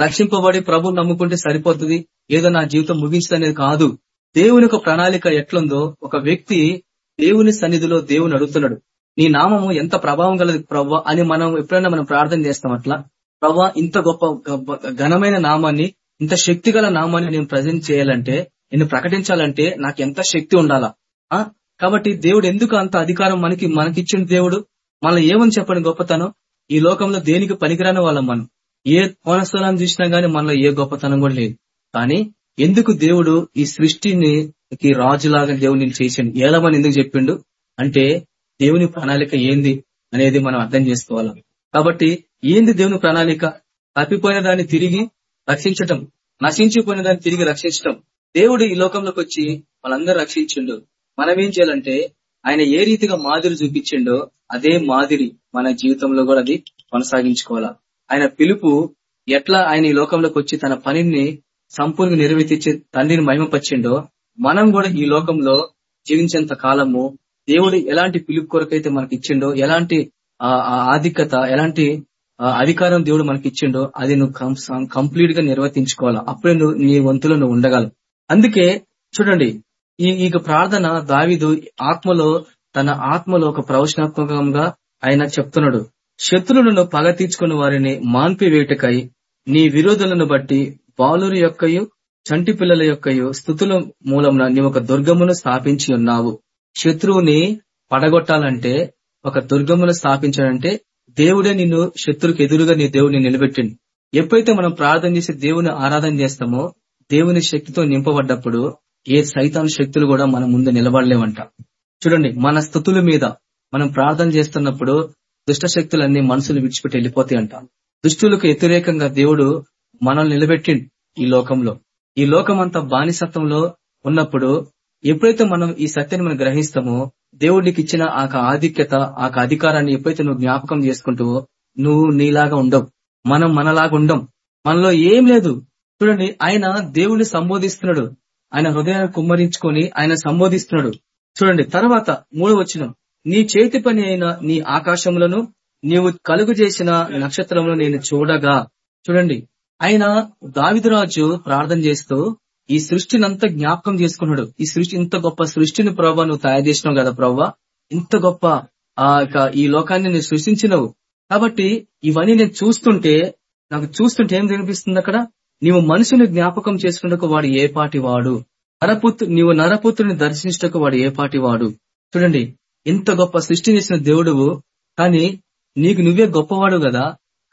రక్షింపబడి ప్రభు నమ్ముకుంటే సరిపోతుంది. ఏదో నా జీవితం ముగించదనేది కాదు. దేవుని యొక్క ప్రణాళిక ఎట్లుందో ఒక వ్యక్తి దేవుని సన్నిధిలో దేవుని అడుగుతున్నాడు. నీ నామము ఎంత ప్రభావం గలది ప్రవ్వా అని మనం ఎప్పుడైనా మనం ప్రార్థన చేస్తాం అట్లా? ప్రవ్వా ఇంత గొప్ప ఘనమైన నామాన్ని ఇంత శక్తి గల నామాన్ని నేను ప్రజెంట్ చేయాలంటే నేను ప్రకటించాలంటే నాకు ఎంత శక్తి ఉండాలా? ఆ? కాబట్టి దేవుడు ఎందుకు అంత అధికారం మనకి మనకిచ్చిన దేవుడు? మనం ఏమని చెప్పండి గొప్పతనం? ఈ లోకంలో దేనికి పనికిరాని వాళ్ళం మనం? ఏ కోనస్థలాన్ని చూసినా గానీ మనలో ఏ గొప్పతనం కూడా లేదు. కానీ ఎందుకు దేవుడు ఈ సృష్టిని ఈ రాజులాగా దేవుడిని చేసిండు? ఏలమని ఎందుకు చెప్పిండు? అంటే దేవుని ప్రణాళిక ఏంది అనేది మనం అర్థం చేసుకోవాలి? కాబట్టి ఏంది దేవుని ప్రణాళిక? తప్పిపోయిన దాన్ని తిరిగి రక్షించటం నశించిపోయిన దాన్ని తిరిగి రక్షించటం. దేవుడు ఈ లోకంలోకి వచ్చి వాళ్ళందరూ రక్షించిండు. మనం ఏం చేయాలంటే ఆయన ఏ రీతిగా మాదిరి చూపించిండో అదే మాదిరి మన జీవితంలో కూడా అది కొనసాగించుకోవాలా. ఆయన పిలుపు ఎట్లా ఆయన ఈ లోకంలోకి వచ్చి తన పనిని సంపూర్ణంగా నిర్వర్తించి తండ్రిని మహిమపరిచిండో మనం కూడా ఈ లోకంలో జీవించేంత కాలము దేవుడు ఎలాంటి పిలుపు కొరకైతే మనకి ఇచ్చిండో ఎలాంటి ఆ, ఆధిక్యత ఎలాంటి అధికారం దేవుడు మనకి ఇచ్చిండో అది నువ్వు కంప్లీట్గా నిర్వర్తించుకోవాలి. అప్పుడే నువ్వు నీ వంతులో నువ్వు ఉండగలవు. అందుకే చూడండి ఈ ఈ ప్రార్థన దావిదు ఆత్మలో తన ఆత్మలో ఒక ప్రవచనాత్మకంగా ఆయన చెప్తున్నాడు. శత్రులను పగ తీర్చుకున్న వారిని మాన్పి వేటకై నీ విరోధులను బట్టి బాలురి యొక్కయు చంటి పిల్లల యొక్కయు స్థుతుల మూలంన నీవు ఒక దుర్గమును స్థాపించి ఉన్నావు. శత్రువుని పడగొట్టాలంటే ఒక దుర్గమును స్థాపించాలంటే దేవుడే నిన్ను శత్రువుకి ఎదురుగా నీ దేవుడిని నిలబెట్టిండు. ఎప్పుడైతే మనం ప్రార్థన చేసి దేవుని ఆరాధన చేస్తామో దేవుని శక్తితో నింపబడ్డప్పుడు ఏ సైతాన్ శక్తులు కూడా మన ముందు నిలబడలేవంట. చూడండి మన స్థుతుల మీద మనం ప్రార్థన చేస్తున్నప్పుడు దుష్ట శక్తులన్నీ మనసులు విడిచిపెట్టి వెళ్ళిపోతాయి అంట. దుష్టులకు వ్యతిరేకంగా దేవుడు మనల్ని నిలబెట్టిండు ఈ లోకంలో. ఈ లోకం అంతా బానిసత్వంలో ఉన్నప్పుడు ఎప్పుడైతే మనం ఈ సత్యాన్ని మనం గ్రహిస్తామో దేవుడికి ఇచ్చిన ఆ ఆధిక్యత ఆ అధికారాన్ని ఎప్పుడైతే నువ్వు జ్ఞాపకం చేసుకుంటూ నువ్వు నీలాగా ఉండవు. మనం మనలాగా ఉండం. మనలో ఏం లేదు. చూడండి ఆయన దేవుణ్ణి సంబోధిస్తున్నాడు. ఆయన హృదయాన్ని కుమ్మరించుకొని ఆయన సంబోధిస్తున్నాడు. చూడండి తర్వాత మూడు వచ్చిన నీ చేతి పని అయిన నీ ఆకాశములను నీవు కలుగు చేసిన నక్షత్రములను నేను చూడగా. చూడండి ఆయన దావిదరాజు ప్రార్థన చేస్తూ ఈ సృష్టిని అంతా జ్ఞాపకం చేసుకున్నాడు. ఈ సృష్టి ఇంత గొప్ప సృష్టిని ప్రభావ నువ్వు తయారు చేసినావు కదా ప్రవ్వా ఇంత గొప్ప ఆ యొక్క ఈ లోకాన్ని నేను సృష్టించినవు. కాబట్టి ఇవన్నీ నేను చూస్తుంటే నాకు చూస్తుంటే ఏం కనిపిస్తుంది అక్కడ? నీవు మనుషుని జ్ఞాపకం చేసుకున్నకు వాడు ఏ పాటి వాడు? నరపుత్రు నీవు నరపుత్రుని దర్శించటకు వాడు ఏ పాటి వాడు? చూడండి ఇంత గొప్ప సృష్టి చేసిన దేవుడువు కానీ నీకు నువ్వే గొప్పవాడు కదా.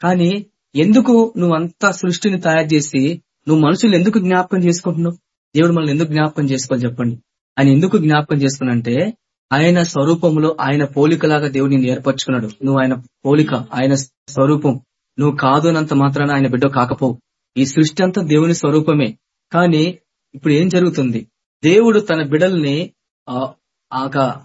కానీ ఎందుకు నువ్వు అంతా సృష్టిని తయారు చేసి నువ్వు మనుషులు ఎందుకు జ్ఞాపకం చేసుకుంటున్నావు? దేవుడు మనల్ని ఎందుకు జ్ఞాపకం చేసుకోవాలి చెప్పండి. ఆయన ఎందుకు జ్ఞాపకం చేసుకున్నంటే ఆయన స్వరూపంలో ఆయన పోలికలాగా దేవుడు నిన్ను ఏర్పరచుకున్నాడు. నువ్వు ఆయన పోలిక ఆయన స్వరూపం. నువ్వు కాదు అన్నంత మాత్రాన ఆయన బిడ్డ కాకపోవు. ఈ సృష్టి అంతా దేవుని స్వరూపమే. కానీ ఇప్పుడు ఏం జరుగుతుంది? దేవుడు తన బిడల్ని ఆ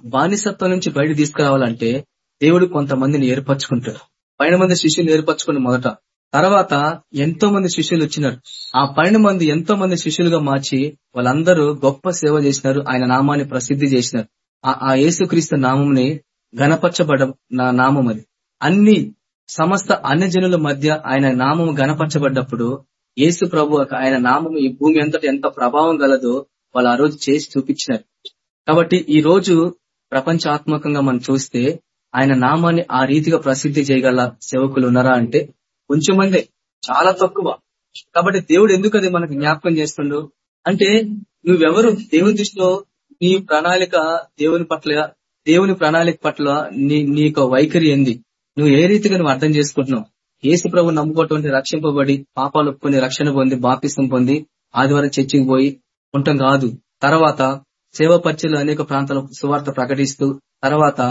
బానిసత్వం నుంచి బయట తీసుకురావాలంటే దేవుడు కొంతమందిని ఏర్పరచుకుంటాడు. పైన మంది శిష్యులు ఏర్పరచుకుని మొదట. తర్వాత ఎంతో మంది శిష్యులు వచ్చినారు. ఆ పన్నెండు మంది ఎంతో మంది శిష్యులుగా మార్చి వాళ్ళందరూ గొప్ప సేవ చేసినారు. ఆయన నామాన్ని ప్రసిద్ధి చేసినారు. ఆ యేసుక్రీస్తు నామంని గణపరచబడ నా నామం అది. అన్ని సమస్త అన్ని జనుల మధ్య ఆయన నామం గణపరచబడ్డప్పుడు యేసు ప్రభు ఆయన నామం ఈ భూమి అంతటి ఎంత ప్రభావం గలదో వాళ్ళు ఆ రోజు చేసి చూపించినారు. కాబట్టి ఈ రోజు ప్రపంచాత్మకంగా మనం చూస్తే ఆయన నామాన్ని ఆ రీతిగా ప్రసిద్ధి చేయగల సేవకులు ఉన్నారా అంటే కొంచెం మందే చాలా తక్కువ. కాబట్టి దేవుడు ఎందుకు అది మనకు జ్ఞాపకం చేస్తుండు? అంటే నువ్వెవరు? దేవుని దృష్టిలో నీ ప్రణాళిక దేవుని పట్ల దేవుని ప్రణాళిక పట్ల నీ నీకు వైఖరి ఏంది? నువ్వు ఏ రీతిగా నువ్వు అర్థం చేసుకుంటున్నావు? ఏసు ప్రభు నమ్ముకోవటం రక్షింపబడి పాపాలు ఒప్పుకొని రక్షణ పొంది బాపిసం పొంది ఆదివారం చర్చికి పోయి ఉంటాం కాదు. తర్వాత సేవా పరిచయలు అనేక ప్రాంతాల సువార్త ప్రకటిస్తూ తర్వాత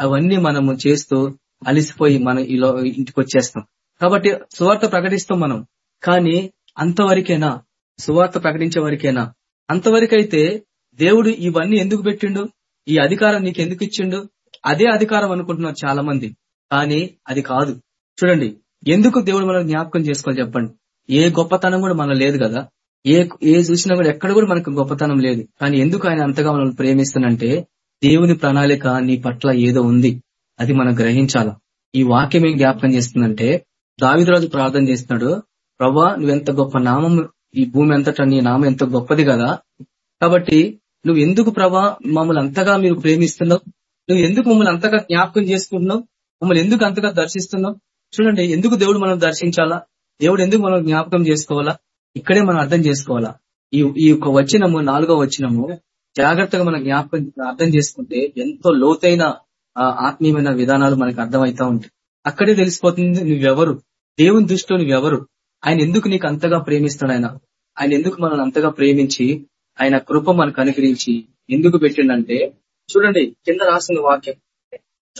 అవన్నీ మనము చేస్తూ అలిసిపోయి మనం ఇంటికి వచ్చేస్తాం. కాబట్టి సువార్త ప్రకటిస్తాం మనం. కానీ అంతవరకేనా? సువార్త ప్రకటించే వరకేనా అంతవరకైతే దేవుడు ఇవన్నీ ఎందుకు పెట్టిండు? ఈ అధికారం నీకు ఎందుకు ఇచ్చిండు? అదే అధికారం అనుకుంటున్నారు చాలా మంది కానీ అది కాదు. చూడండి ఎందుకు దేవుడు మనం జ్ఞాపకం చేసుకోవాలి చెప్పండి? ఏ గొప్పతనం కూడా మనలో లేదు కదా. ఏ ఏ చూసినా కూడా ఎక్కడ కూడా మనకు గొప్పతనం లేదు. కానీ ఎందుకు ఆయన అంతగా మనం ప్రేమిస్తానంటే దేవుని ప్రణాళిక నీ పట్ల ఏదో ఉంది. అది మనం గ్రహించాల? ఈ వాక్యం ఏం జ్ఞాపకం చేస్తుందంటే దావిదరాజు ప్రార్థన చేస్తున్నాడు ప్రభా నువ్వెంత గొప్ప నామం ఈ భూమి అంతటా నీ నామం ఎంత గొప్పది కదా? కాబట్టి నువ్వు ఎందుకు ప్రభా మమ్మల్ని అంతగా మీరు ప్రేమిస్తున్నావు? నువ్వు ఎందుకు మమ్మల్ని అంతగా జ్ఞాపకం చేసుకుంటున్నావు? మమ్మల్ని ఎందుకు అంతగా దర్శిస్తున్నావు? చూడండి ఎందుకు దేవుడు మనం దర్శించాలా? దేవుడు ఎందుకు మనం జ్ఞాపకం చేసుకోవాలా? ఇక్కడే మనం అర్థం చేసుకోవాలా? ఈ ఈ యొక్క వచ్చినము నాలుగో వచ్చినము జాగ్రత్తగా మనం జ్ఞాపకం అర్థం చేసుకుంటే ఎంతో లోతైన ఆత్మీయమైన విధానాలు మనకు అర్థమవుతా ఉంటాయి. అక్కడే తెలిసిపోతుంది నువ్వెవరు? దేవుని దృష్టిలో నువ్వెవరు? ఆయన ఎందుకు నీకు అంతగా ప్రేమిస్తాడు ఆయన? ఆయన ఎందుకు మనల్ని అంతగా ప్రేమించి ఆయన కృప మనకు అనుగ్రహించి ఎందుకు పెట్టిండంటే చూడండి కింద రాసిన వాక్యం.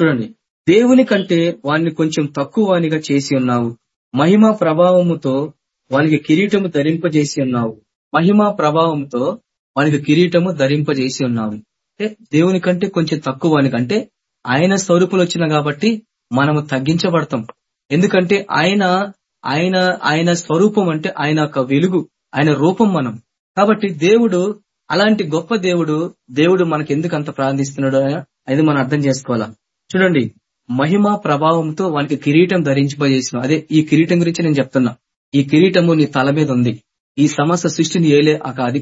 చూడండి దేవుని కంటే వాడిని కొంచెం తక్కువ వానిగా చేసి ఉన్నావు. మహిమ ప్రభావముతో వానికి కిరీటము ధరింపజేసి ఉన్నావు. మహిమ ప్రభావంతో వానికి కిరీటము ధరింపజేసి ఉన్నావు. అంటే దేవుని కంటే కొంచెం తక్కువ వానికంటే ఆయన స్వరూపులు వచ్చిన కాబట్టి మనము తగ్గించబడతాం. ఎందుకంటే ఆయన ఆయన ఆయన స్వరూపం అంటే ఆయన యొక్క వెలుగు ఆయన రూపం మనం. కాబట్టి దేవుడు అలాంటి గొప్ప దేవుడు దేవుడు మనకి ఎందుకు అంత ప్రార్థిస్తున్నాడు అది మనం అర్థం చేసుకోవాలా? చూడండి మహిమ ప్రభావంతో వానికి కిరీటం ధరించిపోయేసిన అదే ఈ కిరీటం గురించి నేను చెప్తున్నా. ఈ కిరీటము నీ తల మీద ఉంది. ఈ సమస్త సృష్టిని ఏలే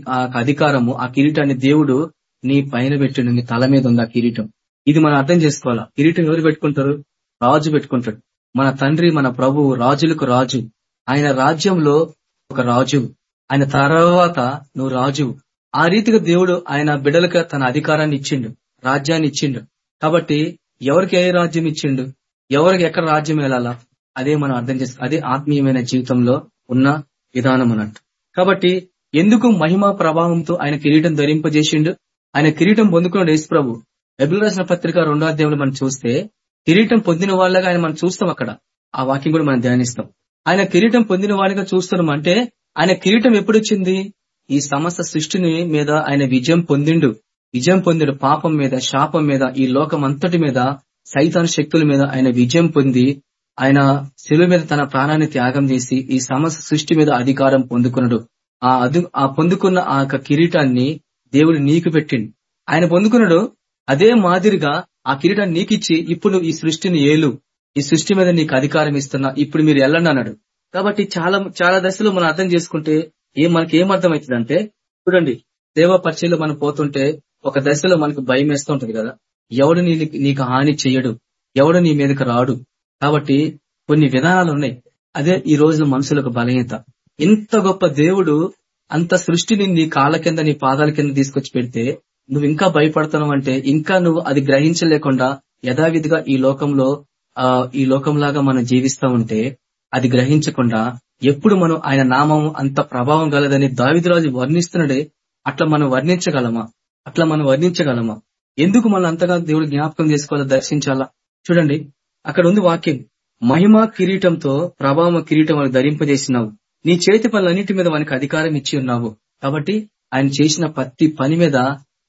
ఆ అధికారము ఆ కిరీటాన్ని దేవుడు నీ పైన పెట్టిండు నీ తల మీద ఉంది ఆ కిరీటం. ఇది మనం అర్థం చేసుకోవాలా? కిరీటం ఎవరు పెట్టుకుంటారు? రాజు పెట్టుకుంటాడు. మన తండ్రి మన ప్రభువు రాజులకు రాజు. ఆయన రాజ్యంలో ఒక రాజు. ఆయన తర్వాత నువ్వు రాజు. ఆ రీతిగా దేవుడు ఆయన బిడలకు తన అధికారాన్ని ఇచ్చిండు రాజ్యాన్ని ఇచ్చిండు. కాబట్టి ఎవరికి ఏ రాజ్యం ఇచ్చిండు? ఎవరికి ఎక్కడ రాజ్యం వెళ్ళాలా? అదే మనం అర్థం చేసు అదే ఆత్మీయమైన జీవితంలో ఉన్న విధానం అన్నట్టు. కాబట్టి ఎందుకు మహిమా ప్రభావంతో ఆయన కిరీటం ధరింపజేసిండు? ఆయన కిరీటం పొందుకున్నాడు యేసు ప్రభు ఎబుల్ రాసిన పత్రిక రెండో అధ్యాయంలో మనం చూస్తే కిరీటం పొందిన వాళ్ళగా ఆయన మనం చూస్తాం అక్కడ. ఆ వాక్యం కూడా మనం ధ్యానిస్తాం. ఆయన కిరీటం పొందిన వాళ్ళగా చూస్తున్నాం అంటే ఆయన కిరీటం ఎప్పుడు వచ్చింది ఈ సమస్త సృష్టిని మీద ఆయన విజయం పొందిండు. విజయం పొందిడు పాపం మీద శాపం మీద ఈ లోకం అంతటి మీద సైతాన్ శక్తుల మీద ఆయన విజయం పొంది ఆయన శిలువ మీద తన ప్రాణాన్ని త్యాగం చేసి ఈ సమస్త సృష్టి మీద అధికారం పొందుకున్నాడు. ఆ అదు ఆ పొందుకున్న ఆ యొక్క కిరీటాన్ని దేవుడు నీకు పెట్టిండు. ఆయన పొందుకున్నాడు అదే మాదిరిగా ఆ కిరీటం నీకిచ్చి ఇప్పుడు ఈ సృష్టిని ఏలు. ఈ సృష్టి మీద నీకు అధికారం ఇస్తున్నా. ఇప్పుడు మీరు వెళ్ళండి అన్నాడు. కాబట్టి చాలా చాలా దశలు మనం అర్థం చేసుకుంటే ఏం మనకి ఏం అంటే చూడండి దేవా పరిచయలో మనం పోతుంటే ఒక దశలో మనకు భయం వేస్తూ ఉంటుంది కదా. ఎవడు నీకు హాని చెయ్యడు. ఎవడు నీ మీదకి రాడు. కాబట్టి కొన్ని విధానాలు ఉన్నాయి. అదే ఈ రోజు మనుషులకు బలహీనత. ఇంత గొప్ప దేవుడు అంత సృష్టిని నీ కాళ్ళ కింద నీ పాదాల కింద తీసుకొచ్చి పెడితే నువ్వు ఇంకా భయపడుతున్నావు అంటే ఇంకా నువ్వు అది గ్రహించలేకుండా యథావిధిగా ఈ లోకంలో ఆ ఈ లోకంలాగా మనం జీవిస్తా ఉంటే అది గ్రహించకుండా ఎప్పుడు మనం ఆయన నామం అంత ప్రభావం గలదని దావిదిరాజు వర్ణిస్తున్నాడే అట్లా మనం వర్ణించగలమా? అట్లా మనం వర్ణించగలమా? ఎందుకు మనం అంతగా దేవుడు జ్ఞాపకం చేసుకోవాలో దర్శించాలా? చూడండి అక్కడ ఉంది వాక్యం. మహిమ కిరీటంతో ప్రభావ కిరీటం ధరింపజేసినావు. నీ చేతి పనులన్నిటి మీద వానికి అధికారం ఇచ్చి ఉన్నావు. కాబట్టి ఆయన చేసిన ప్రతి పని మీద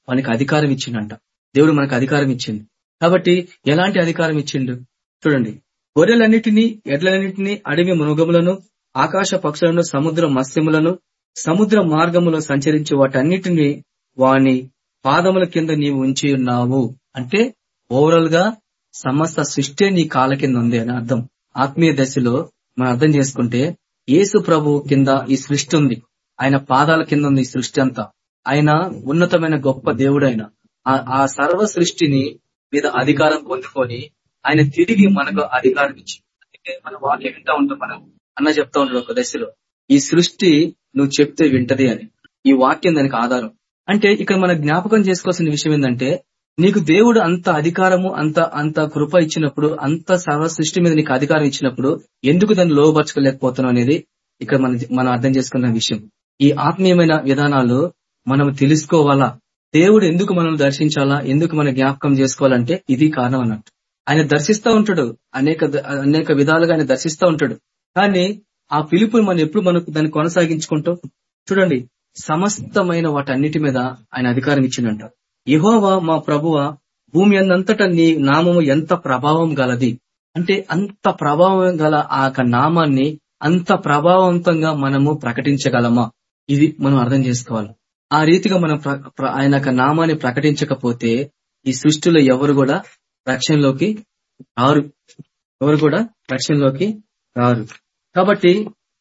మనకి అధికారం ఇచ్చిండంట. దేవుడు మనకు అధికారం ఇచ్చింది. కాబట్టి ఎలాంటి అధికారం ఇచ్చిండు? చూడండి. గొర్రెలన్నిటినీ ఎడ్లన్నిటినీ అడవి మృగములను ఆకాశ పక్షులను సముద్ర మత్స్యములను సముద్ర మార్గములో సంచరించి వాటన్నిటిని వాని పాదముల కింద నీవు ఉంచి ఉన్నావు. అంటే ఓవరాల్గా సమస్త సృష్టి నీ కాల కింద ఉంది అని అర్థం. ఆత్మీయ దశలో మనం అర్థం చేసుకుంటే యేసు ప్రభు కింద ఈ సృష్టి ఉంది. ఆయన పాదాల కింద ఉంది ఈ సృష్టి అంతా. ఆయన ఉన్నతమైన గొప్ప దేవుడు ఆయన ఆ సర్వ సృష్టిని మీద అధికారం పొందుకొని ఆయన తిరిగి మనకు అధికారం ఇచ్చి అందుకే మన వాక్యం వింటా ఉంటాం మనం. అన్న చెప్తా ఉంటాడు ఒక దశలో. ఈ సృష్టి నువ్వు చెప్తే వింటది అని. ఈ వాక్యం దానికి ఆధారం. అంటే ఇక్కడ మన జ్ఞాపకం చేసుకోవాల్సిన విషయం ఏంటంటే నీకు దేవుడు అంత అధికారము అంత అంత కృప ఇచ్చినప్పుడు అంత సర్వ సృష్టి మీద నీకు అధికారం ఇచ్చినప్పుడు ఎందుకు దాన్ని లోపరచుకోలేకపోతున్నావు అనేది ఇక్కడ మన మనం అర్థం చేసుకున్న విషయం. ఈ ఆత్మీయమైన విధానాలు మనం తెలుసుకోవాలా? దేవుడు ఎందుకు మనం దర్శించాలా? ఎందుకు మన జ్ఞాపకం చేసుకోవాలంటే ఇది కారణం అన్నట్టు. ఆయన దర్శిస్తూ ఉంటాడు. అనేక అనేక విధాలుగా ఆయన దర్శిస్తూ ఉంటాడు. కానీ ఆ పిలుపుని మనం ఎప్పుడు మనకు దాన్ని కొనసాగించుకుంటాం? చూడండి సమస్తమైన వాటన్నిటి మీద ఆయన అధికారం ఇచ్చిందంట యహోవా మా ప్రభువ భూమి అందంతట నీ నామము ఎంత ప్రభావం గలది? అంటే అంత ప్రభావం గల ఆ నామాన్ని అంత ప్రభావవంతంగా మనము ప్రకటించగలమా? ఇది మనం అర్థం చేసుకోవాలి. ఆ రీతిగా మనం ఆయన యొక్క నామాన్ని ప్రకటించకపోతే ఈ సృష్టిలో ఎవరు కూడా రక్షణలోకి రారు. ఎవరు కూడా రక్షణలోకి రారు. కాబట్టి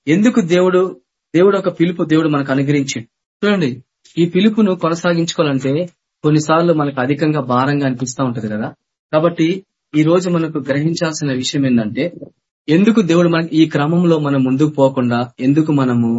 ఎందుకు దేవుడు దేవుడు ఒక పిలుపు దేవుడు మనకు అనుగ్రహించింది చూడండి ఈ పిలుపును కొనసాగించుకోవాలంటే కొన్నిసార్లు మనకు అధికంగా భారంగా అనిపిస్తూ ఉంటది కదా? కాబట్టి ఈ రోజు మనకు గ్రహించాల్సిన విషయం ఏంటంటే ఎందుకు దేవుడు మనకి ఈ క్రమంలో మనం ముందుకు పోకుండా ఎందుకు మనము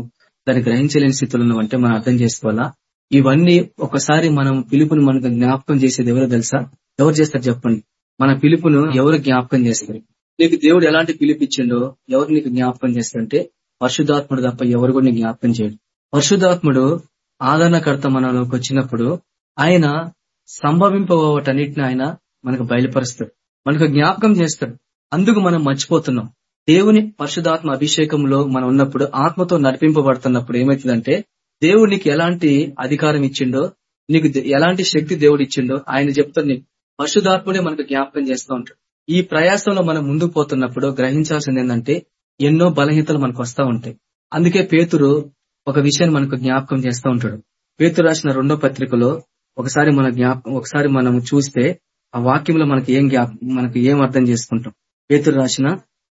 దాన్ని గ్రహించలేని స్థితిలో అంటే మనం అర్థం చేసుకోవాలా? ఇవన్నీ ఒకసారి మనం పిలుపుని మనకు జ్ఞాపకం చేసేది ఎవరో తెలుసా? ఎవరు చేస్తారు చెప్పండి. మన పిలుపును ఎవరు జ్ఞాపకం చేస్తారు? నీకు దేవుడు ఎలాంటి పిలుపు ఇచ్చిండో ఎవరు నీకు జ్ఞాపకం చేస్తారంటే పరిశుద్ధాత్ముడు తప్ప ఎవరు కూడా నీకు జ్ఞాపకం చేయడు. పరిశుద్ధాత్ముడు ఆదరణకర్త మనలోకి వచ్చినప్పుడు ఆయన సంభవింపవటన్నిటిని ఆయన మనకు బయలుపరుస్తాడు. మనకు జ్ఞాపకం చేస్తాడు. అందుకు మనం మర్చిపోతున్నాం. దేవుని పరిశుధాత్మ అభిషేకంలో మనం ఉన్నప్పుడు ఆత్మతో నడిపింపబడుతున్నప్పుడు ఏమవుతుందంటే దేవుడు నీకు ఎలాంటి అధికారం ఇచ్చిండో నీకు ఎలాంటి శక్తి దేవుడు ఇచ్చిండో ఆయన చెప్తాడు నీకు పరిశుధాత్ముడే మనకు జ్ఞాపకం చేస్తూ ఉంటాడు. ఈ ప్రయాసంలో మనం ముందుకు పోతున్నప్పుడు గ్రహించాల్సింది ఏంటంటే ఎన్నో బలహీనతలు మనకు వస్తూ ఉంటాయి. అందుకే పేతురు ఒక విషయాన్ని మనకు జ్ఞాపకం చేస్తూ ఉంటాడు. పేతురు రాసిన రెండో పత్రికలో ఒకసారి మన జ్ఞాపకం ఒకసారి మనం చూస్తే ఆ వాక్యంలో మనకి ఏం జ్ఞాప మనకి ఏం అర్థం చేసుకుంటాం? పేతురు రాసిన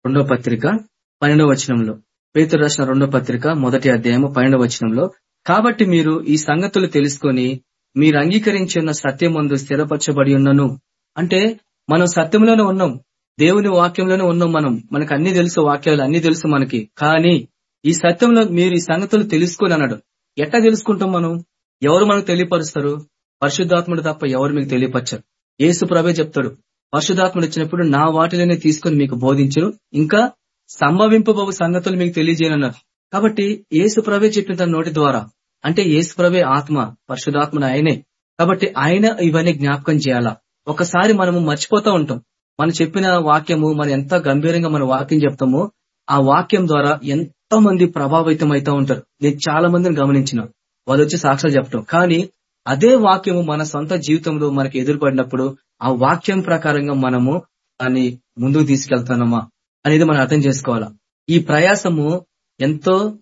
రెండో పత్రిక పన్నెండవ వచనంలో. పేతురు రాసిన రెండో పత్రిక మొదటి అధ్యాయము పన్నెండవ వచనంలో కాబట్టి మీరు ఈ సంగతులు తెలుసుకొని మీరు అంగీకరించి ఉన్న సత్యం ముందు స్థిరపరచబడి ఉన్నను. అంటే మనం సత్యంలోనే ఉన్నాం దేవుని వాక్యంలోనే ఉన్నాం మనం. మనకు అన్ని తెలుసు వాక్యాలు అన్ని తెలుసు మనకి. కానీ ఈ సత్యంలో మీరు ఈ సంగతులు తెలుసుకొని అన్నాడు. ఎట్లా తెలుసుకుంటాం మనం? ఎవరు మనకు తెలియపరుస్తారు? పరిశుద్ధాత్ముడు తప్ప ఎవరు మీకు తెలియపరచరు? ఏసు ప్రభే చెప్తాడు. పరిశుధాత్ముడు వచ్చినప్పుడు నా వాటిలోనే తీసుకొని మీకు బోధించరు ఇంకా సంభవింపబోవు సంగతులు మీకు తెలియజేయనన్నారు. కాబట్టి ఏసు ప్రభే చెప్పిన తన నోటి ద్వారా అంటే ఏసు ప్రభే ఆత్మ పరిశుధాత్మను ఆయనే. కాబట్టి ఆయన ఇవన్నీ జ్ఞాపకం చేయాలా? ఒకసారి మనము మర్చిపోతా ఉంటాం. మనం చెప్పిన వాక్యము మనం ఎంత గంభీరంగా మన వాక్యం చెప్తామో ఆ వాక్యం ద్వారా ఎంతో మంది ప్రభావితం అవుతా ఉంటారు. నేను చాలా మందిని గమనించిన. వాళ్ళు వచ్చి సాక్ష్యాలు చెప్పడం కానీ అదే వాక్యము మన సొంత జీవితంలో మనకి ఎదురుపడినప్పుడు ఆ వాక్యం ప్రకారంగా మనము దాన్ని ముందుకు తీసుకెళ్తానమా అనేది మనం అర్థం చేసుకోవాలా. ఈ ప్రయాసము ఎంతో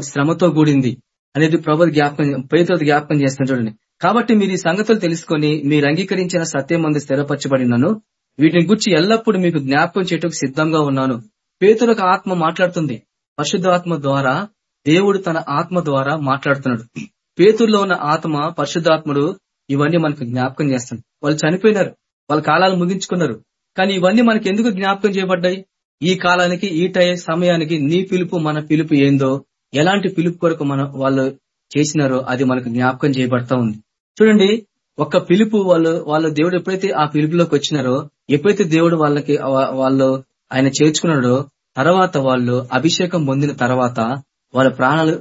శ్రమతో కూడింది అనేది ప్రభు జ్ఞాపకం పేరుతో జ్ఞాపకం చేస్తున్న చూడండి. కాబట్టి మీరు ఈ సంగతులు తెలుసుకొని మీరు అంగీకరించిన సత్యం మంది స్థిరపరచబడినను వీటిని గురించి ఎల్లప్పుడూ మీకు జ్ఞాపకం చేయటకు సిద్ధంగా ఉన్నాను. పేతులకు ఆత్మ మాట్లాడుతుంది. పరిశుద్ధాత్మ ద్వారా దేవుడు తన ఆత్మ ద్వారా మాట్లాడుతున్నాడు. పేతుల్లో ఉన్న ఆత్మ పరిశుద్ధాత్ముడు ఇవన్నీ మనకు జ్ఞాపకం చేస్తుంది. వాళ్ళు చనిపోయినారు. వాళ్ళ కాలాలు ముగించుకున్నారు. కానీ ఇవన్నీ మనకి ఎందుకు జ్ఞాపకం చేయబడ్డాయి? ఈ కాలానికి ఈ టై సమయానికి నీ పిలుపు మన పిలుపు ఏందో ఎలాంటి పిలుపు కొరకు మన వాళ్ళు చేసినారో అది మనకు జ్ఞాపకం చేయబడతా ఉంది. చూడండి ఒక్క పిలుపు వాళ్ళు వాళ్ళ దేవుడు ఎప్పుడైతే ఆ పిలుపులోకి వచ్చినారో ఎప్పుడైతే దేవుడు వాళ్ళకి వాళ్ళు ఆయన చేర్చుకున్నాడో తర్వాత వాళ్ళు అభిషేకం పొందిన తర్వాత వాళ్ళ ప్రాణాలు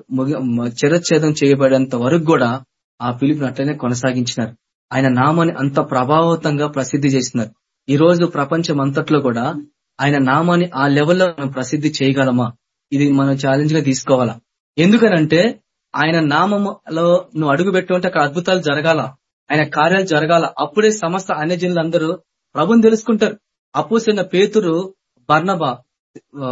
చిరచ్ఛేదం చేయబడేంత వరకు కూడా ఆ పిలుపుని అట్లనే కొనసాగించినారు. ఆయన నామాన్ని అంత ప్రభావవంతంగా ప్రసిద్ధి చేసినారు ఈ రోజు ప్రపంచం అంతట్లో కూడా ఆయన నామాన్ని ఆ లెవెల్లో మనం ప్రసిద్ధి చేయగలమా? ఇది మనం ఛాలెంజ్గా తీసుకోవాలా? ఎందుకనంటే ఆయన నామంలో నువ్వు అడుగు పెట్టుకుంటే అక్కడ అద్భుతాలు జరగాల. ఆయన కార్యాలు జరగాల. అప్పుడే సమస్త అన్యజనులందరూ ప్రభుని తెలుసుకుంటారు. అప్పుసిన పేతురు బర్ణబా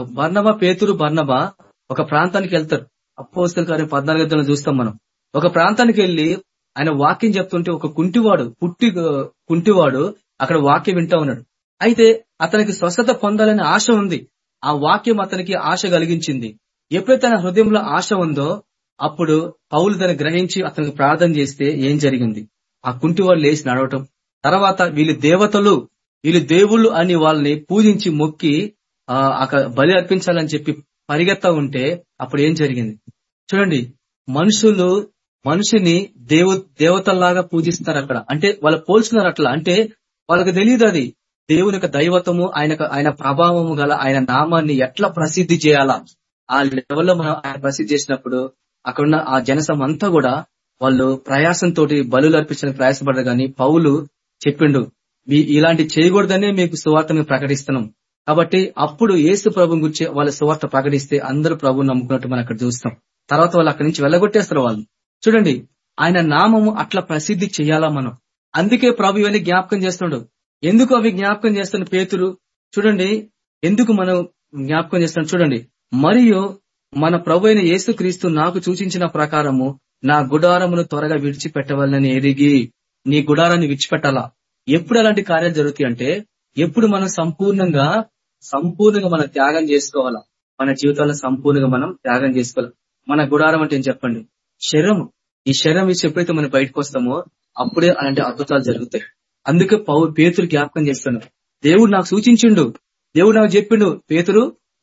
బర్ణబా పేతురు బర్ణబా ఒక ప్రాంతానికి వెళ్తారు. అప్పోస్తుల కార్యం పద్నాలుగు చూస్తాం మనం. ఒక ప్రాంతానికి వెళ్ళి ఆయన వాక్యం చెప్తుంటే ఒక కుంటివాడు పుట్టి కుంటివాడు అక్కడ వాక్యం వింటా ఉన్నాడు. అయితే అతనికి స్వస్థత పొందాలనే ఆశ ఉంది. ఆ వాక్యం అతనికి ఆశ కలిగించింది. ఎప్పుడైతే తన హృదయంలో ఆశ ఉందో అప్పుడు పౌలు దాన్ని గ్రహించి అతనికి ప్రార్థన చేస్తే ఏం జరిగింది? ఆ కుంటివాడు లేచి నడవటం. తర్వాత వీళ్ళు దేవతలు వీళ్ళు దేవుళ్ళు అని వాళ్ళని పూజించి మొక్కి అక్కడ బలి అర్పించాలని చెప్పి పరిగెత్తా ఉంటే అప్పుడు ఏం జరిగింది? చూడండి మనుషులు మనిషిని దేవు దేవతల్లాగా పూజిస్తారు అక్కడ. అంటే వాళ్ళు పోల్చున్నారు అట్లా. అంటే వాళ్ళకి తెలియదు అది. దేవుని యొక్క దైవత్వము ఆయన ఆయన ప్రభావము గల ఆయన నామాన్ని ఎట్లా ప్రసిద్ధి చేయాలా? ఆ లెవెల్లో మనం ఆయన ప్రసిద్ధి చేసినప్పుడు అక్కడున్న ఆ జనసం అంతా కూడా వాళ్ళు ప్రయాసంతో బలులు అర్పించడానికి ప్రయాసపడ్డారు. కానీ పౌలు చెప్పిండు మీ ఇలాంటి చేయకూడదనే మీకు సువార్తను ప్రకటిస్తున్నాం. కాబట్టి అప్పుడు ఏసు ప్రభు గురించి వాళ్ళ సువార్త ప్రకటిస్తే అందరూ ప్రభు నమ్ముకున్నట్టు మనం అక్కడ చూస్తాం. తర్వాత వాళ్ళు అక్కడి నుంచి వెళ్ళగొట్టేస్తారు వాళ్ళు. చూడండి ఆయన నామము అట్లా ప్రసిద్ధి చేయాలా మనం? అందుకే ప్రభు ఇవన్నీ జ్ఞాపకం చేస్తున్నాడు. ఎందుకు అవి జ్ఞాపకం చేస్తున్న పేతురు? చూడండి ఎందుకు మనం జ్ఞాపకం చేస్తాం చూడండి. మరియు మన ప్రభు అయిన యేసుక్రీస్తు నాకు సూచించిన ప్రకారము నా గుడారమును త్వరగా విడిచిపెట్టవాలని ఎరిగి నీ గుడారాన్ని విడిచిపెట్టాలా? ఎప్పుడు అలాంటి కార్యాలు జరుగుతాయి అంటే ఎప్పుడు మనం సంపూర్ణంగా సంపూర్ణంగా మనం త్యాగం చేసుకోవాలా? మన జీవితాల్లో సంపూర్ణంగా మనం త్యాగం చేసుకోవాలి? మన గుడారం అంటే ఏం చెప్పండి? శరం ఈ శరం వేసి ఎప్పుడైతే మనం బయటకు వస్తామో అప్పుడే అలాంటి అద్భుతాలు జరుగుతాయి. అందుకే పౌ పేతురు జ్ఞాపకం చేస్తాను దేవుడు నాకు సూచించిండు. దేవుడు నాకు చెప్పిండు పేతురు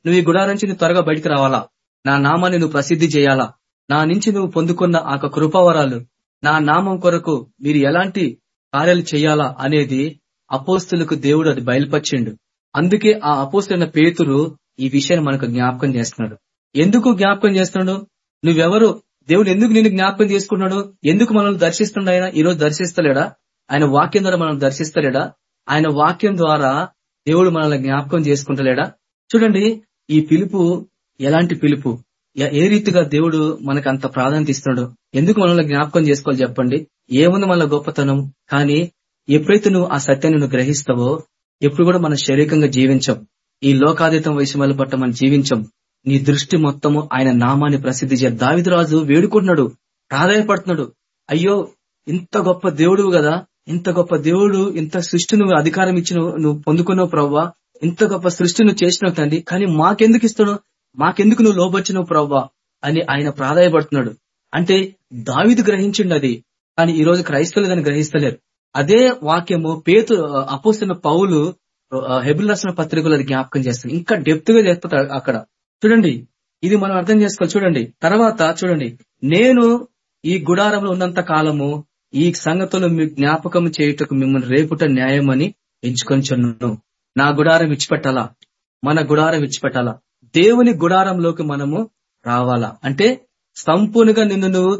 నువ్వు ఈ గుడారం నుంచి నువ్వు త్వరగా బయటకు రావాలా. నా నామాన్ని నువ్వు ప్రసిద్ధి చేయాలా. నా నుంచి నువ్వు పొందుకున్న ఆ కృపావరాలు నా నామం కొరకు మీరు ఎలాంటి కార్యాలు చేయాలా అనేది అపోస్తులకు దేవుడు అది బయలుపరిచిండు. అందుకే ఆ అపోస్తున్న పేతురు ఈ విషయాన్ని మనకు జ్ఞాపకం చేస్తున్నాడు. ఎందుకు జ్ఞాపకం చేస్తున్నాడు? నువ్వెవరు? దేవుడు ఎందుకు నిన్ను జ్ఞాపకం చేసుకుంటున్నాడు? ఎందుకు మనల్ని దర్శిస్తున్నాడు ఆయన? ఈరోజు దర్శిస్తలేడా? ఆయన వాక్యం ద్వారా మనం దర్శిస్తలేడా? ఆయన వాక్యం ద్వారా దేవుడు మనల్ని జ్ఞాపకం చేసుకుంటలేడా? చూడండి ఈ పిలుపు ఎలాంటి పిలుపు? ఏ రీతిగా దేవుడు మనకు అంత ప్రాధాన్యత ఇస్తున్నాడు? ఎందుకు మనల్ని జ్ఞాపకం చేసుకోవాలి చెప్పండి? ఏముంది మన గొప్పతనం? కానీ ఎప్పుడైతే నువ్వు ఆ సత్యాన్ని నువ్వు గ్రహిస్తావో ఎప్పుడు కూడా మన శారీరకంగా జీవించం. ఈ లోకాతీతం వయసు పట్ల మనం జీవించం. నీ దృష్టి మొత్తము ఆయన నామాన్ని ప్రసిద్ధి చేయాలి దావిదరాజు వేడుకుంటున్నాడు ప్రాధాయపడుతున్నాడు. అయ్యో ఇంత గొప్ప దేవుడు కదా ఇంత గొప్ప దేవుడు ఇంత సృష్టి నువ్వు అధికారం ఇచ్చిన నువ్వు పొందుకున్నావు ప్రవ్వా. ఇంత గొప్ప సృష్టి నువ్వు చేసినావు తండ్రి కానీ మాకెందుకు ఇస్తున్నావు? మాకెందుకు నువ్వు లోబొచ్చినావు ప్రవ్వా? అని ఆయన ప్రాధాయపడుతున్నాడు. అంటే దావిదు గ్రహించిండు అది కానీ ఈ రోజు క్రైస్తవులు దాన్ని గ్రహిస్తలేరు. అదే వాక్యము పేతు అపోసిన పౌలు హెబిల్ రాసిన పత్రికలు అది జ్ఞాపకం చేస్తుంది. ఇంకా డెప్త్గా చెప్తాడు అక్కడ చూడండి ఇది మనం అర్థం చేసుకోవాలి. చూడండి తర్వాత చూడండి నేను ఈ గుడారంలో ఉన్నంత కాలము ఈ సంగతులు మీ జ్ఞాపకం చేయుటకు మిమ్మల్ని రేపుట న్యాయం అని ఎంచుకొంచున్నాను నా గుడారం విచ్చిపెట్టాలా మన గుడారం విచ్చిపెట్టాలా దేవుని గుడారంలోకి మనము రావాలా? అంటే సంపూర్ణంగా నిన్ను నువ్వు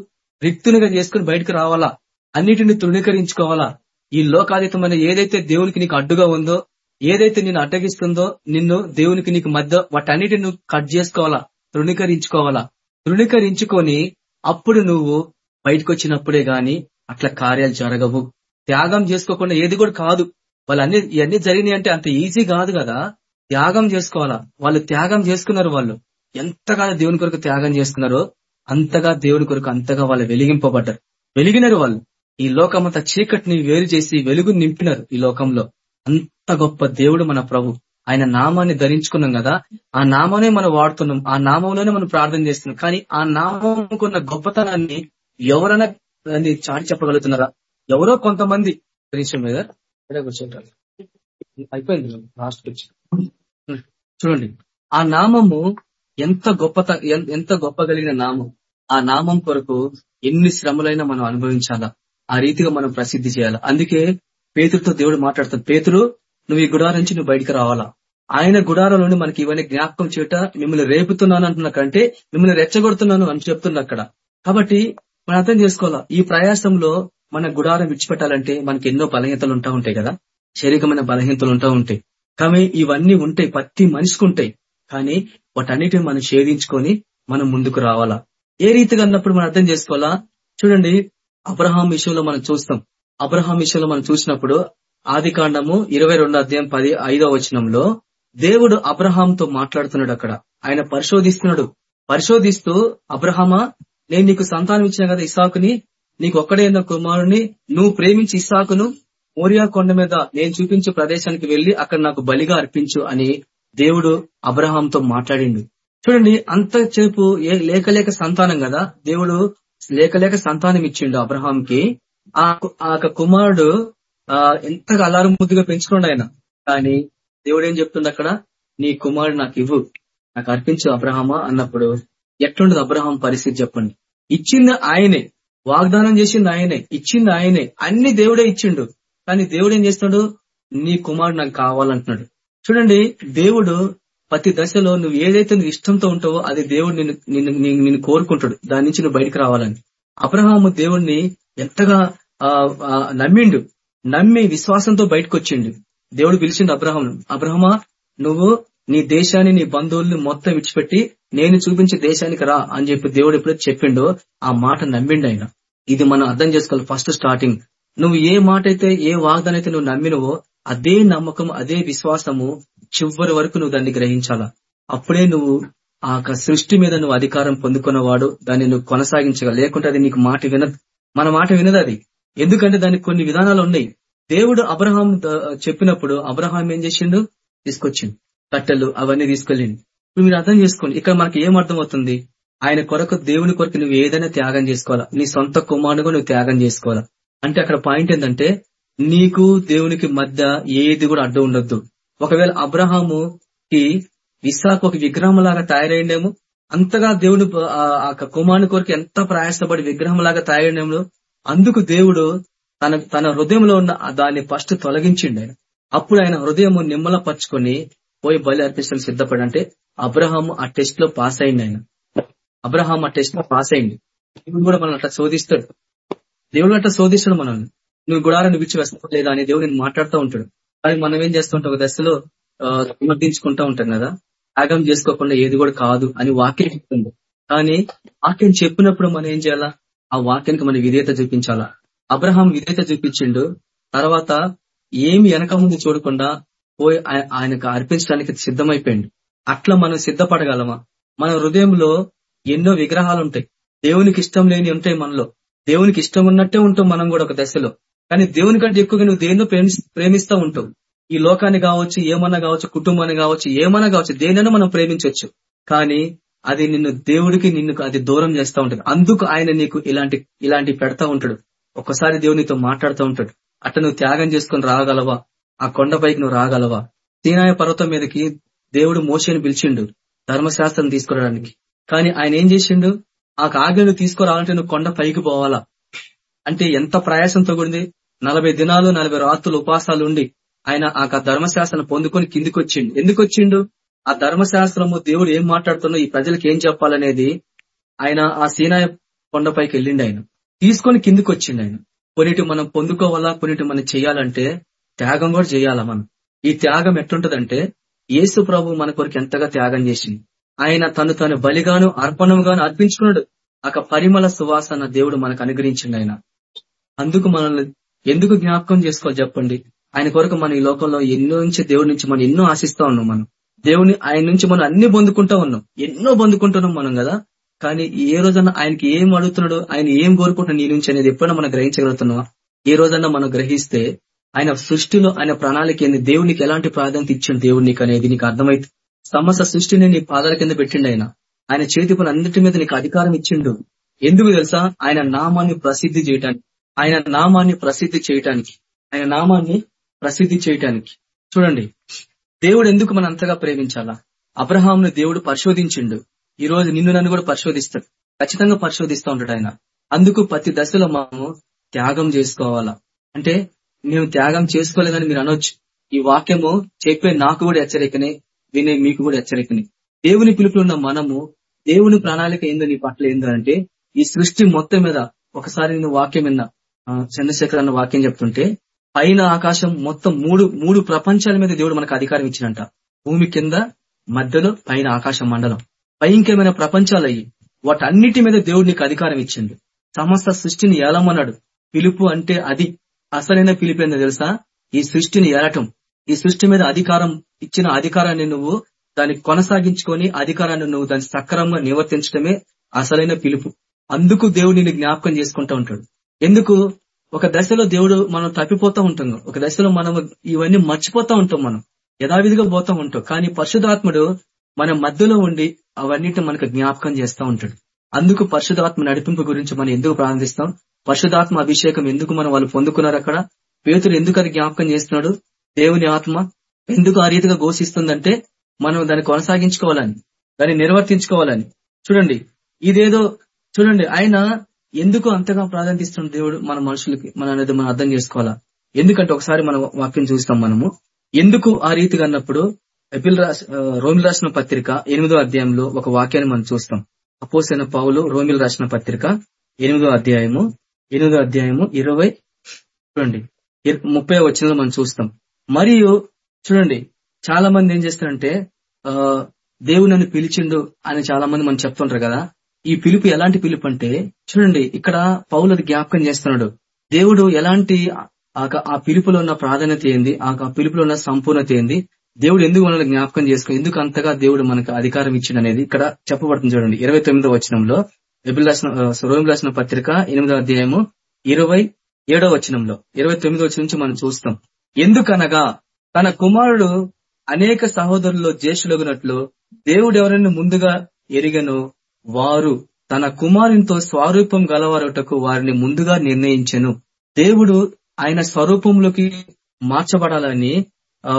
రిక్తునిగా చేసుకుని బయటకు రావాలా? అన్నిటిని తృణీకరించుకోవాలా? ఈ లోకాతీతమైన ఏదైతే దేవునికి నీకు అడ్డుగా ఉందో ఏదైతే నిన్ను అడ్డగిస్తుందో నిన్ను దేవునికి నీకు మధ్య వాటన్నిటిని నువ్వు కట్ చేసుకోవాలా? తృణీకరించుకోవాలా? తృణీకరించుకొని అప్పుడు నువ్వు బయటకు వచ్చినప్పుడే గాని అట్లా కార్యాలు జరగవు. త్యాగం చేసుకోకుండా ఏది కూడా కాదు. వాళ్ళు అన్ని ఇవన్నీ జరిగినాయి అంటే అంత ఈజీ కాదు కదా. త్యాగం చేసుకోవాలా? వాళ్ళు త్యాగం చేసుకున్నారు వాళ్ళు. ఎంతగా దేవుని కొరకు త్యాగం చేసుకున్నారో అంతగా దేవుని కొరకు అంతగా వాళ్ళు వెలిగింపబడ్డారు. వెలిగినారు వాళ్ళు. ఈ లోకమంతా చీకటిని వేరు చేసి వెలుగు నింపినారు ఈ లోకంలో. అంత గొప్ప దేవుడు మన ప్రభు. ఆయన నామాన్ని ధరించుకున్నాం కదా. ఆ నామానే మనం వాడుతున్నాం. ఆ నామంలోనే మనం ప్రార్థన చేస్తున్నాం. కానీ ఆ నామంకున్న గొప్పతనాన్ని ఎవరైనా దాన్ని చాటి చెప్పగలుగుతున్నారా? ఎవరో కొంతమంది. విషయం మీద కూర్చుంటారు. అయిపోయింది లాస్ట్ వచ్చి చూడండి. ఆ నామము ఎంత గొప్పత ఎంత గొప్ప కలిగిన నామం. ఆ నామం కొరకు ఎన్ని శ్రమలైనా మనం అనుభవించాలా? ఆ రీతిగా మనం ప్రసిద్ధి చేయాలా? అందుకే పేతురుతో దేవుడు మాట్లాడుతాడు. పేతురు నువ్వు ఈ గుడారం నుంచి నువ్వు బయటకు రావాలా? ఆయన గుడారం నుండి మనకి ఇవన్నీ జ్ఞాపకం చేయట మిమ్మల్ని రేపుతున్నాను అంటున్నా కంటే మిమ్మల్ని రెచ్చగొడుతున్నాను అని చెప్తున్నా అక్కడ. కాబట్టి మనం అర్థం చేసుకోవాలా? ఈ ప్రయాసంలో మన గుడారం విడిచిపెట్టాలంటే మనకి ఎన్నో బలహీనతలు ఉంటా ఉంటాయి కదా? శరీరమైన బలహీనతలు ఉంటా ఉంటాయి. కానీ ఇవన్నీ ఉంటాయి ప్రతి మనిషికి ఉంటాయి. కానీ వాటన్నిటిని మనం ఛేదించుకొని మనం ముందుకు రావాలా? ఏ రీతిగా అన్నప్పుడు మనం అర్థం చేసుకోవాలా? చూడండి అబ్రహాం విషయంలో మనం చూస్తాం. అబ్రహాం విషయంలో మనం చూసినప్పుడు ఆది కాండము ఇరవై రెండు అధ్యాయం పది ఐదో వచనంలో దేవుడు అబ్రహాంతో మాట్లాడుతున్నాడు అక్కడ. ఆయన పరిశోధిస్తున్నాడు. పరిశోధిస్తూ అబ్రహమా నేను నీకు సంతానం ఇచ్చిన కదా ఇసాకుని నీకు ఒక్కడైన కుమారుని నువ్వు ప్రేమించి ఇసాకును మోరియా కొండ మీద నేను చూపించే ప్రదేశానికి వెళ్ళి అక్కడ నాకు బలిగా అర్పించు అని దేవుడు అబ్రహాంతో మాట్లాడిండు. చూడండి అంతసేపు ఏ- లేక లేక సంతానం కదా దేవుడు లేక లేక సంతానం ఇచ్చిండు అబ్రహాంకి ఆ ఆ యొక్క కుమారుడు ఎంతగా అలారం ముద్దుగా పెంచుకోండి ఆయన. కానీ దేవుడు ఏం చెప్తుండ అక్కడ? నీ కుమారుడు నాకు ఇవ్వు. నాకు అర్పించు అబ్రహమా? అన్నప్పుడు ఎట్లుండదు అబ్రహం పరిస్థితి చెప్పండి. ఇచ్చింది ఆయనే. వాగ్దానం చేసింది ఆయనే. ఇచ్చింది ఆయనే. అన్ని దేవుడే ఇచ్చిండు. కానీ దేవుడు ఏం చేస్తున్నాడు? నీ కుమారుడు నాకు కావాలంటున్నాడు. చూడండి దేవుడు ప్రతి దశలో నువ్వు ఏదైతే నువ్వు ఇష్టంతో ఉంటావో అది దేవుడు నిన్ను నిన్ను నిన్ను- కోరుకుంటాడు. దాని నుంచి నువ్వు బయటకు రావాలని. అబ్రహాము దేవుణ్ణి ఎంతగా ఆ, నమ్మిండు. నమ్మి విశ్వాసంతో బయటకు వచ్చిండు దేవుడు పిలిచిండు అబ్రహం అబ్రహమా నువ్వు నీ దేశాన్ని నీ బంధువుల్ని మొత్తం విడిచిపెట్టి నేను చూపించే దేశానికి రా అని చెప్పి దేవుడు ఎప్పుడైతే చెప్పిండో ఆ మాట నమ్మిండు ఆయన. ఇది మనం అర్థం చేసుకోవాలి ఫస్ట్ స్టార్టింగ్. నువ్వు ఏ మాట అయితే ఏ వాగ్దానం అయితే నువ్వు నమ్మినవో అదే నమ్మకం అదే విశ్వాసము చివరి వరకు నువ్వు దాన్ని గ్రహించాలా? అప్పుడే నువ్వు ఆ యొక్క సృష్టి మీద నువ్వు అధికారం పొందుకున్నవాడు దాన్ని నువ్వు కొనసాగించగల లేకుంటే అది నీకు మాట వినదు. మన మాట వినదు అది. ఎందుకంటే దానికి కొన్ని విధానాలు ఉన్నాయి. దేవుడు అబ్రహాం చెప్పినప్పుడు అబ్రహాం ఏం చేసిండు? తీసుకొచ్చిండు. కట్టెలు అవన్నీ తీసుకెళ్ళిండు. ఇప్పుడు మీరు అర్థం చేసుకోండి ఇక్కడ మనకి ఏం అర్థం అవుతుంది ఆయన కొరకు దేవుని కొరకు నువ్వు ఏదైనా త్యాగం చేసుకోవాలా? నీ సొంత కుమారుడుగా నువ్వు త్యాగం చేసుకోవాలా? అంటే అక్కడ పాయింట్ ఏంటంటే నీకు దేవునికి మధ్య ఏది కూడా అడ్డు ఉండొద్దు. ఒకవేళ అబ్రహాముకి ఇస్సాకు ఒక విగ్రహం లాగా తయారైండేమో అంతగా దేవుని ఆ కుమారుని కొరకు ఎంత ప్రయాసపడి విగ్రహం లాగా తయారైండేమో అందుకు దేవుడు తన తన హృదయంలో ఉన్న దాన్ని ఫస్ట్ తొలగించిండు. ఆయన అప్పుడు ఆయన హృదయం నిమ్మల పరుచుకొని పోయి బలి అర్పించడం సిద్ధపడంటే అబ్రహాము ఆ టెస్ట్లో పాస్ అయింది ఆయన. అబ్రహాం ఆ టెస్ట్లో పాస్ అయింది దేవుడు కూడా మనల్ని అట్లా శోధిస్తాడు. దేవుడు అట్లా శోధిస్తాడు మనల్ని. నువ్వు గుడారాన్ని విడిచివేస్తావు లేదా అని దేవుడు నేను మాట్లాడుతూ ఉంటాడు. కానీ మనం ఏం చేస్తుంటాం ఒక దశలో సమర్థించుకుంటా ఉంటాం కదా. త్యాగం చేసుకోకుండా ఏది కూడా కాదు అని వాక్యం చెప్తుంది. కానీ వాక్యం చెప్పినప్పుడు మనం ఏం చేయాలా? ఆ వాక్యానికి మనం విధేయత చూపించాలా? అబ్రహాం విధేయత చూపించిండు. తర్వాత ఏమి వెనక ముందు చూడకుండా పోయి ఆయనకు అర్పించడానికి సిద్ధమైపోయింది అట్లా మనం సిద్ధపడగలమా? మన హృదయంలో ఎన్నో విగ్రహాలు ఉంటాయి దేవునికి ఇష్టం లేని ఉంటాయి మనలో. దేవునికి ఇష్టం ఉన్నట్టే ఉంటాం మనం కూడా ఒక దశలో. కానీ దేవుని కంటే ఎక్కువగా నువ్వు దేన్నో ప్రేమిస్తూ ఉంటావు. ఈ లోకాన్ని కావచ్చు ఏమన్నా కావచ్చు కుటుంబాన్ని కావచ్చు ఏమన్నా కావచ్చు దేనైనా మనం ప్రేమించవచ్చు కానీ అది నిన్ను దేవుడికి నిన్ను అది దూరం చేస్తూ ఉంటుంది. అందుకు ఆయన నీకు ఇలాంటి ఇలాంటి పెడతా ఉంటాడు. ఒక్కసారి దేవునితో మాట్లాడుతూ ఉంటాడు. అట్ట నువ్వు త్యాగం చేసుకుని రాగలవా? ఆ కొండపైకి నువ్వు రాగలవా? సీనాయ పర్వతం మీదకి దేవుడు మోసని పిలిచిండు ధర్మశాస్త్రం తీసుకురావడానికి. కానీ ఆయన ఏం చేసిండు? ఆ ఆజ్ఞను తీసుకురావాలంటే నువ్వు కొండ పైకి పోవాలా? అంటే ఎంత ప్రయాసంతో కూడింది? నలభై దినాలు నలభై రాత్రులు ఉపాసాలు ఉండి ఆయన ఆ ధర్మశాస్త్రం పొందుకొని కిందికి వచ్చిండు ఎందుకు వచ్చిండు ఆ ధర్మశాస్త్రము దేవుడు ఏం మాట్లాడుతున్నా ఈ ప్రజలకు ఏం చెప్పాలనేది ఆయన ఆ సీనాయ కొండపైకి వెళ్ళిండి ఆయన. తీసుకొని కిందికి వచ్చిండి ఆయన. కొన్నిటి మనం పొందుకోవాలా కొన్నిటి మనం చేయాలంటే త్యాగం కూడా చేయాలా మనం? ఈ త్యాగం ఎట్లుంటదంటే యేసు ప్రభు మన కొరకు ఎంతగా త్యాగం చేసింది ఆయన తను తను బలిగాను అర్పణంగాను అర్పించుకున్నాడు. ఒక పరిమళ సువాసన దేవుడు మనకు అనుగ్రహించిండు ఆయన. అందుకు మనల్ని ఎందుకు జ్ఞాపకం చేసుకోవాలి చెప్పండి? ఆయన కొరకు మన ఈ లోకంలో ఎన్నో నుంచి దేవుడి నుంచి మనం ఎన్నో ఆశిస్తా ఉన్నాం మనం. దేవుని ఆయన నుంచి మనం అన్ని పొందుకుంటా ఉన్నాం. ఎన్నో పొందుకుంటున్నాం మనం కదా. కానీ ఏ రోజన్నా ఆయనకి ఏం అడుగుతున్నాడు ఆయన ఏం కోరుకుంటున్నాడు నీ నుంచి అనేది ఎప్పుడైనా మనం గ్రహించగలుగుతున్నావా? ఏ రోజన్నా మనం గ్రహిస్తే ఆయన సృష్టిలో ఆయన ప్రణాళిక ఏంది? దేవునికి ఎలాంటి ప్రాధాన్యత ఇచ్చిండు దేవుడికి అనేది నీకు అర్థమైతే. సమస్త సృష్టిని నీ పాదాల కింద పెట్టిండు ఆయన. ఆయన చేతి పని అన్నిటి మీద నీకు అధికారం ఇచ్చిండు. ఎందుకు తెలుసా? ఆయన నామాన్ని ప్రసిద్ధి చేయటానికి. ఆయన నామాన్ని ప్రసిద్ధి చేయటానికి. ఆయన నామాన్ని ప్రసిద్ధి చేయటానికి. చూడండి. దేవుడు ఎందుకు మన అంతగా ప్రేమించాలా? అబ్రహాంను దేవుడు పరిశోధించిండు. ఈ రోజు నిన్ను నన్ను కూడా పరిశోధిస్తాడు. ఖచ్చితంగా పరిశోధిస్తూ ఉంటాడు ఆయన. అందుకు ప్రతి దశలో మనము త్యాగం చేసుకోవాలా? అంటే మేము త్యాగం చేసుకోలేదని మీరు అనొచ్చు. ఈ వాక్యము చెప్పే నాకు కూడా హెచ్చరికనే వినే మీకు కూడా హెచ్చరికనే. దేవుని పిలుపులో ఉన్న మనము దేవుని ప్రణాళిక ఏందో నీ పట్ల ఏందో అంటే ఈ సృష్టి మొత్తం మీద ఒకసారి నేను వాక్యం విన్నా. చంద్రశేఖర్ అన్న వాక్యం చెప్తుంటే పైన ఆకాశం మొత్తం మూడు మూడు ప్రపంచాల మీద దేవుడు మనకు అధికారం ఇచ్చినంట. భూమి కింద మధ్యలో పైన ఆకాశ మండలం. భయంకరమైన ప్రపంచాలు అయ్యి వాటన్నిటి మీద దేవుడు నీకు అధికారం ఇచ్చింది సమస్త సృష్టిని ఏలమన్నాడు. పిలుపు అంటే అది. అసలైన పిలుపు తెలుసా? ఈ సృష్టిని ఏలటం. ఈ సృష్టి మీద అధికారం ఇచ్చిన అధికారాన్ని నువ్వు దాన్ని కొనసాగించుకొని అధికారాన్ని నువ్వు దాన్ని సక్రమంగా నివర్తించడమే అసలైన పిలుపు. అందుకు దేవుడు నిన్ను జ్ఞాపకం చేసుకుంటా ఉంటాడు. ఎందుకు? ఒక దశలో దేవుడు మనం తప్పిపోతా ఉంటాం. ఒక దశలో మనం ఇవన్నీ మర్చిపోతా ఉంటాం మనం. యథావిధిగా పోతా ఉంటాం. కానీ పరిశుధాత్ముడు మన మధ్యలో ఉండి అవన్నిటిని మనకు జ్ఞాపకం చేస్తూ ఉంటాడు. అందుకు పరిశుధాత్మ నడిపింపు గురించి మనం ఎందుకు ప్రారంభిస్తాం పరిశుధాత్మ అభిషేకం ఎందుకు మనం వాళ్ళు పొందుకున్నారు అక్కడ? పేతులు ఎందుకు అది జ్ఞాపకం చేస్తున్నాడు? దేవుని ఆత్మ ఎందుకు ఆ రీతిగా ఘోషిస్తుందంటే మనం దాన్ని కొనసాగించుకోవాలని దాన్ని నిర్వర్తించుకోవాలని. చూడండి ఇదేదో చూడండి ఆయన ఎందుకు అంతగా ప్రాధాన్యతిస్తున్న దేవుడు మన మనుషులకి? మన అనేది మనం అర్థం చేసుకోవాలా? ఎందుకంటే ఒకసారి మనం వాక్యం చూస్తాం మనము. ఎందుకు ఆ రీతిగా అన్నప్పుడు ఎపిల్ రోమిల్ రాసిన పత్రిక ఎనిమిదో అధ్యాయంలో ఒక వాక్యాన్ని మనం చూస్తాం. అపోసైన పావులు రోమిల్ రాసిన పత్రిక ఎనిమిదో అధ్యాయము ఎనిమిదో అధ్యాయము ఇరవై చూడండి ముప్పై వచ్చిన మనం చూస్తాం. మరియు చూడండి చాలా మంది ఏం చేస్తారంటే ఆ దేవుడు నన్ను పిలిచిండు అని చాలా మంది మనం చెప్తుంటారు కదా. ఈ పిలుపు ఎలాంటి పిలుపు అంటే చూడండి ఇక్కడ పౌలది జ్ఞాపకం చేస్తున్నాడు. దేవుడు ఎలాంటి ఆ పిలుపులో ఉన్న ప్రాధాన్యత ఏంది ఆ పిలుపులో ఉన్న సంపూర్ణత ఏంది దేవుడు ఎందుకు మనల్ని జ్ఞాపకం చేసుకో ఎందుకు అంతగా దేవుడు మనకు అధికారం ఇచ్చింది అనేది ఇక్కడ చెప్పబడుతుంది చూడండి. ఇరవై తొమ్మిదో వచనంలో ఎబిల్ రాసిన రోమిల్ రాసిన పత్రిక ఎనిమిదో అధ్యాయము ఇరవై ఏడో వచనంలో. ఇరవై తొమ్మిదో వచనం నుంచి మనం చూస్తాం. ఎందుకనగా తన కుమారుడు అనేక సహోదరుల్లో జ్యేష్ఠులగునట్లు దేవుడు ఎవరైనా ముందుగా ఎరిగను వారు తన కుమారునితో స్వరూపం గలవారుటకు వారిని ముందుగా నిర్ణయించను. దేవుడు ఆయన స్వరూపంలోకి మార్చబడాలని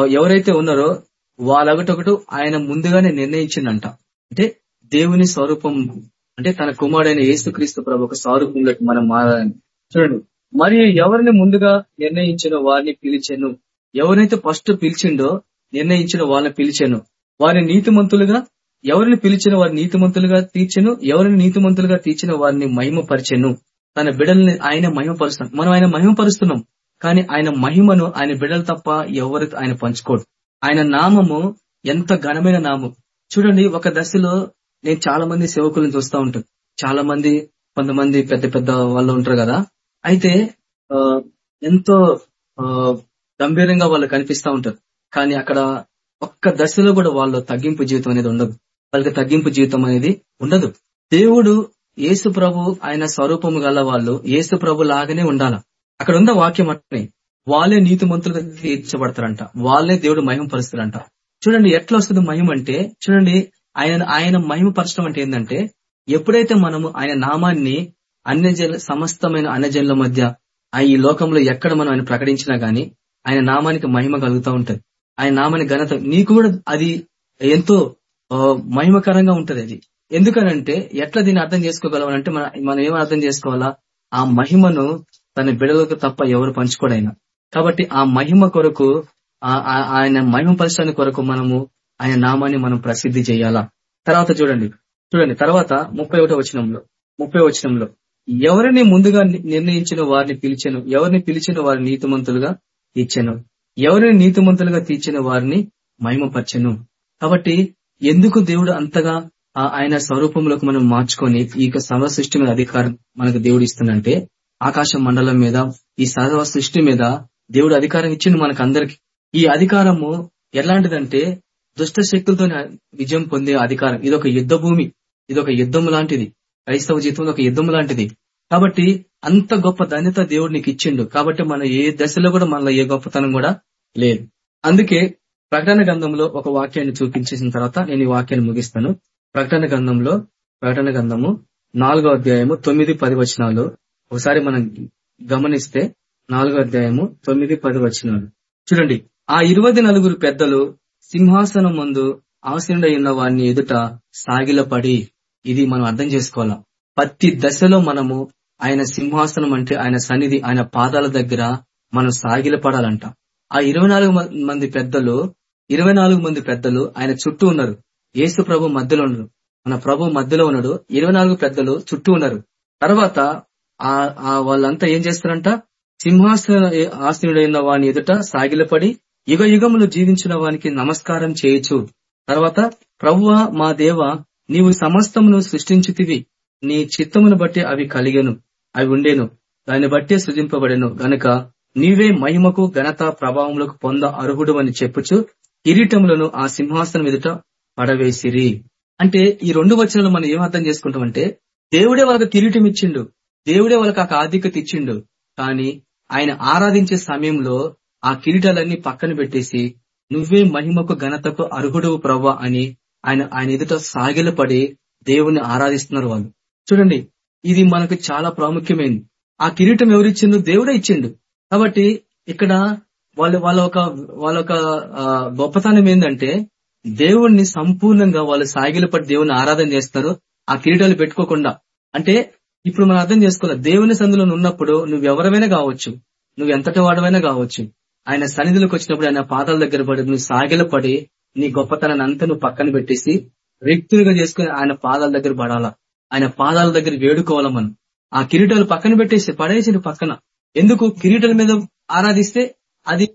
ఎవరైతే ఉన్నారో వాళ్ళొకటొకటి ఆయన ముందుగానే నిర్ణయించిందంట. అంటే దేవుని స్వరూపం అంటే తన కుమారుడైన యేసుక్రీస్తు ప్రభు ఒక స్వరూపంలోకి మనం మారాలని. చూడండి మరియు ఎవరిని ముందుగా నిర్ణయించినో వారిని పిలిచాను. ఎవరైతే ఫస్ట్ పిలిచిండో నిర్ణయించిన వాళ్ళని పిలిచాను. వారిని నీతిమంతులుగా ఎవరిని పిలిచిన వారి నీతిమంతులుగా తీర్చెను ఎవరిని నీతిమంతులుగా తీర్చిన వారిని మహిమపరిచెను. తన బిడల్ని ఆయన మహిమపరుస్తున్నాం మనం ఆయన మహిమపరుస్తున్నాం. కానీ ఆయన మహిమను ఆయన బిడలు తప్ప ఎవరు ఆయన పంచుకోడు ఆయన నామము ఎంత ఘనమైన నామం. చూడండి ఒక దశలో నేను చాలా మంది సేవకులను చూస్తూ ఉంటాను. చాలా మంది కొంతమంది పెద్ద పెద్ద వాళ్ళు ఉంటారు కదా. అయితే ఆ, ఎంతో ఆ, గంభీరంగా వాళ్ళు కనిపిస్తా ఉంటారు. కానీ అక్కడ ఒక్క దశలో కూడా వాళ్ళు తగ్గింపు జీవితం అనేది ఉండదు. వాళ్ళకి తగ్గింపు జీవితం అనేది ఉండదు. దేవుడు యేసు ప్రభు ఆయన స్వరూపము గల వాళ్ళు యేసు ప్రభు లాగానే ఉండాల? అక్కడ ఉన్న వాక్యం అట్నే వాళ్ళే నీతి నీతిమంతులుగా తీర్చబడతారంట. వాళ్ళే దేవుడు మహిమపరుస్తారంట. చూడండి ఎట్లా వస్తుంది మహిమ అంటే చూడండి ఆయన ఆయన మహిమ పరచడం అంటే ఏంటంటే ఎప్పుడైతే మనము ఆయన నామాన్ని అన్యజన సమస్తమైన అన్యజనుల మధ్య ఆ ఈ లోకంలో ఎక్కడ మనం ఆయన ప్రకటించినా గాని ఆయన నామానికి మహిమ కలుగుతూ ఉంటది. ఆయన నామానికి ఘనత నీకు కూడా అది ఎంతో మహిమకరంగా ఉంటది అది. ఎందుకనంటే ఎట్లా దీన్ని అర్థం చేసుకోగలం అంటే మన మనం ఏం అర్థం చేసుకోవాలా? ఆ మహిమను తన బిడలకు తప్ప ఎవరు పంచుకోడైనా. కాబట్టి ఆ మహిమ కొరకు ఆ- ఆయన మహిమ పరిశ్రమ కొరకు మనము ఆయన నామాన్ని మనం ప్రసిద్ధి చేయాలా? తర్వాత చూడండి. చూడండి తర్వాత ముప్పై ఒకటో వచనంలో. ముప్పై వచనంలో. ఎవరిని ముందుగా నిర్ణయించిన వారిని పిలిచెను ఎవరిని పిలిచిన వారిని నీతిమంతులుగా తీర్చెను. ఎవరిని నీతిమంతులుగా తీర్చిన వారిని మహిమపరచెను. కాబట్టి ఎందుకు దేవుడు అంతగా ఆ ఆయన స్వరూపంలోకి మనం మార్చుకొని ఈ యొక్క సర్వ సృష్టి మీద అధికారం మనకు దేవుడు ఇస్తుందంటే ఆకాశ మండలం మీద ఈ సర్వ సృష్టి మీద దేవుడు అధికారం ఇచ్చింది మనకు అందరికి. ఈ అధికారము ఎలాంటిదంటే దుష్ట శక్తులతో విజయం పొందే అధికారం. ఇది ఒక యుద్ధ భూమి ఇది ఒక యుద్ధం లాంటిది. క్రైస్తవ జీవితంలో ఒక యుద్ధం లాంటిది. కాబట్టి అంత గొప్ప ధన్యత దేవుడు నీకు ఇచ్చిండు. కాబట్టి మన ఏ దశలో కూడా మనలో ఏ గొప్పతనం కూడా లేదు. అందుకే ప్రకటన గ్రంథంలో ఒక వాక్యాన్ని చూపించేసిన తర్వాత నేను ఈ వాక్యాన్ని ముగిస్తాను. ప్రకటన గ్రంథంలో ప్రకటన గ్రంథము నాలుగో అధ్యాయము తొమ్మిది పది వచనాలు. ఒకసారి మనం గమనిస్తే నాలుగో అధ్యాయము తొమ్మిది పది వచనాలు. చూడండి. ఆ ఇరవై నలుగురు పెద్దలు సింహాసనం ముందు ఆసీనుడై ఉన్న వారిని ఎదుట సాగిలపడి ఇది మనం అర్థం చేసుకోవాలా? ప్రతి దశలో మనము ఆయన సింహాసనం అంటే ఆయన సన్నిధి ఆయన పాదాల దగ్గర మనం సాగిలపడాలంట. ఆ ఇరవై నాలుగు మంది పెద్దలు ఇరవై నాలుగు మంది పెద్దలు ఆయన చుట్టూ ఉన్నారు. యేసు ప్రభు మధ్యలో ఉన్నారు. మన ప్రభు మధ్యలో ఉన్నాడు. ఇరవై నాలుగు పెద్దలు చుట్టూ ఉన్నారు. తర్వాత ఆ వాళ్ళంతా ఏం చేస్తారంట? సింహాసన ఆసనుడైన వాని ఎదుట సాగిలపడి యుగ యుగములు జీవించిన వానికి నమస్కారం చేయొచ్చు తర్వాత ప్రవ్వ మా దేవ నీవు సమస్తమును సృష్టించుతివి. నీ చిత్తమును బట్టి అవి కలిగెను అవి ఉండేను. దాన్ని బట్టే సృజింపబడెను. గనుక నీవే మహిమకు ఘనత ప్రభావములకు పొంద అర్హుడు అని చెప్పుచు కిరీటములను ఆ సింహాసనం ఎదుట పడవేసిరి. అంటే ఈ రెండు వచనాలు మనం ఏం అర్థం చేసుకుంటామంటే దేవుడే వాళ్ళకి కిరీటం ఇచ్చిండు దేవుడే వాళ్ళకి ఆ ఆధిక్యత ఇచ్చిండు కానీ ఆయన ఆరాధించే సమయంలో ఆ కిరీటాలన్నీ పక్కన పెట్టేసి నువ్వే మహిమకు ఘనతకు అర్హుడవు ప్రవ్వ అని ఆయన ఆయన ఎదుట సాగిలపడి దేవుని ఆరాధిస్తున్నారు వాళ్ళు. చూడండి ఇది మనకు చాలా ప్రాముఖ్యమైనది ఆ కిరీటం ఎవరిచ్చిండు? దేవుడే ఇచ్చిండు. కాబట్టి ఇక్కడ వాళ్ళు వాళ్ళ ఒక వాళ్ళ ఒక ఆ, గొప్పతనం ఏంటంటే దేవుణ్ణి సంపూర్ణంగా వాళ్ళు సాగిలపడి దేవుని ఆరాధన చేస్తారు ఆ కిరీటాలు పెట్టుకోకుండా. అంటే ఇప్పుడు మనం అర్థం చేసుకోవాలి దేవుని సందులో ఉన్నప్పుడు నువ్వు ఎవరైనా కావచ్చు నువ్వు ఎంతటి వాడమైనా కావచ్చు ఆయన సన్నిధిలోకి వచ్చినప్పుడు ఆయన పాదాల దగ్గర పడి నువ్వు సాగిలపడి నీ గొప్పతనాన్ని అంతా నువ్వు పక్కన పెట్టేసి వ్యక్తులుగా చేసుకుని ఆయన పాదాల దగ్గర పడాలా. ఆయన పాదాల దగ్గర వేడుకోవాలా మనం. ఆ కిరీటాలు పక్కన పెట్టేసి పడేసి పక్కన. ఎందుకు? కిరీటాల మీద ఆరాధిస్తే అది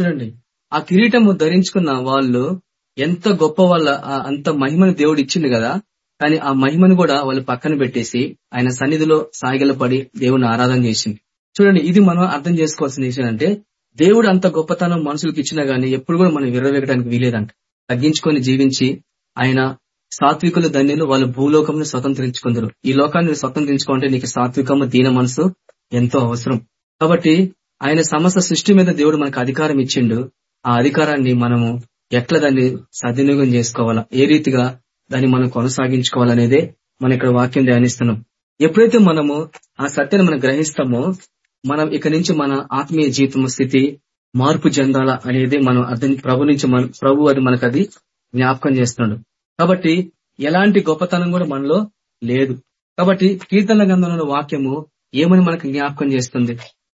చూడండి. ఆ కిరీటము ధరించుకున్న వాళ్ళు ఎంత గొప్ప వాళ్ళ ఆ- అంత మహిమను దేవుడు ఇచ్చింది కదా. కానీ ఆ మహిమను కూడా వాళ్ళు పక్కన పెట్టేసి ఆయన సన్నిధిలో సాగిలపడి దేవుని ఆరాధన చేసింది చూడండి ఇది మనం అర్థం చేసుకోవాల్సిన విషయం అంటే దేవుడు అంత గొప్పతనం మనుషులకు ఇచ్చినా గానీ ఎప్పుడు కూడా మనం విర్రవేగడానికి వీలేదంట. తగ్గించుకొని జీవించి ఆయన సాత్వికుల ధన్యులు వాళ్ళ భూలోకం స్వతంత్రించుకుందరు. ఈ లోకాన్ని స్వతంత్రించుకుంటే నీకు సాత్వికము దీన మనసు ఎంతో అవసరం. కాబట్టి ఆయన సమస్త సృష్టి మీద దేవుడు మనకు అధికారం ఇచ్చిండు. ఆ అధికారాన్ని మనము ఎట్లా దాన్ని సద్వినియోగం చేసుకోవాలా? ఏ రీతిగా దాన్ని మనం కొనసాగించుకోవాలనేదే మనం ఇక్కడ వాక్యం ధ్యానిస్తున్నాం. ఎప్పుడైతే మనము ఆ సత్యాన్ని మనం గ్రహిస్తామో మనం ఇక నుంచి మన ఆత్మీయ జీవితం స్థితి మార్పు చెందాలా అనేది మనం అర్థం ప్రభు నుంచి మన ప్రభు అది మనకు అది జ్ఞాపకం చేస్తున్నాడు. కాబట్టి ఎలాంటి గొప్పతనం కూడా మనలో లేదు. కాబట్టి కీర్తన గంధంలో వాక్యము ఏమని మనకు జ్ఞాపకం చేస్తుంది?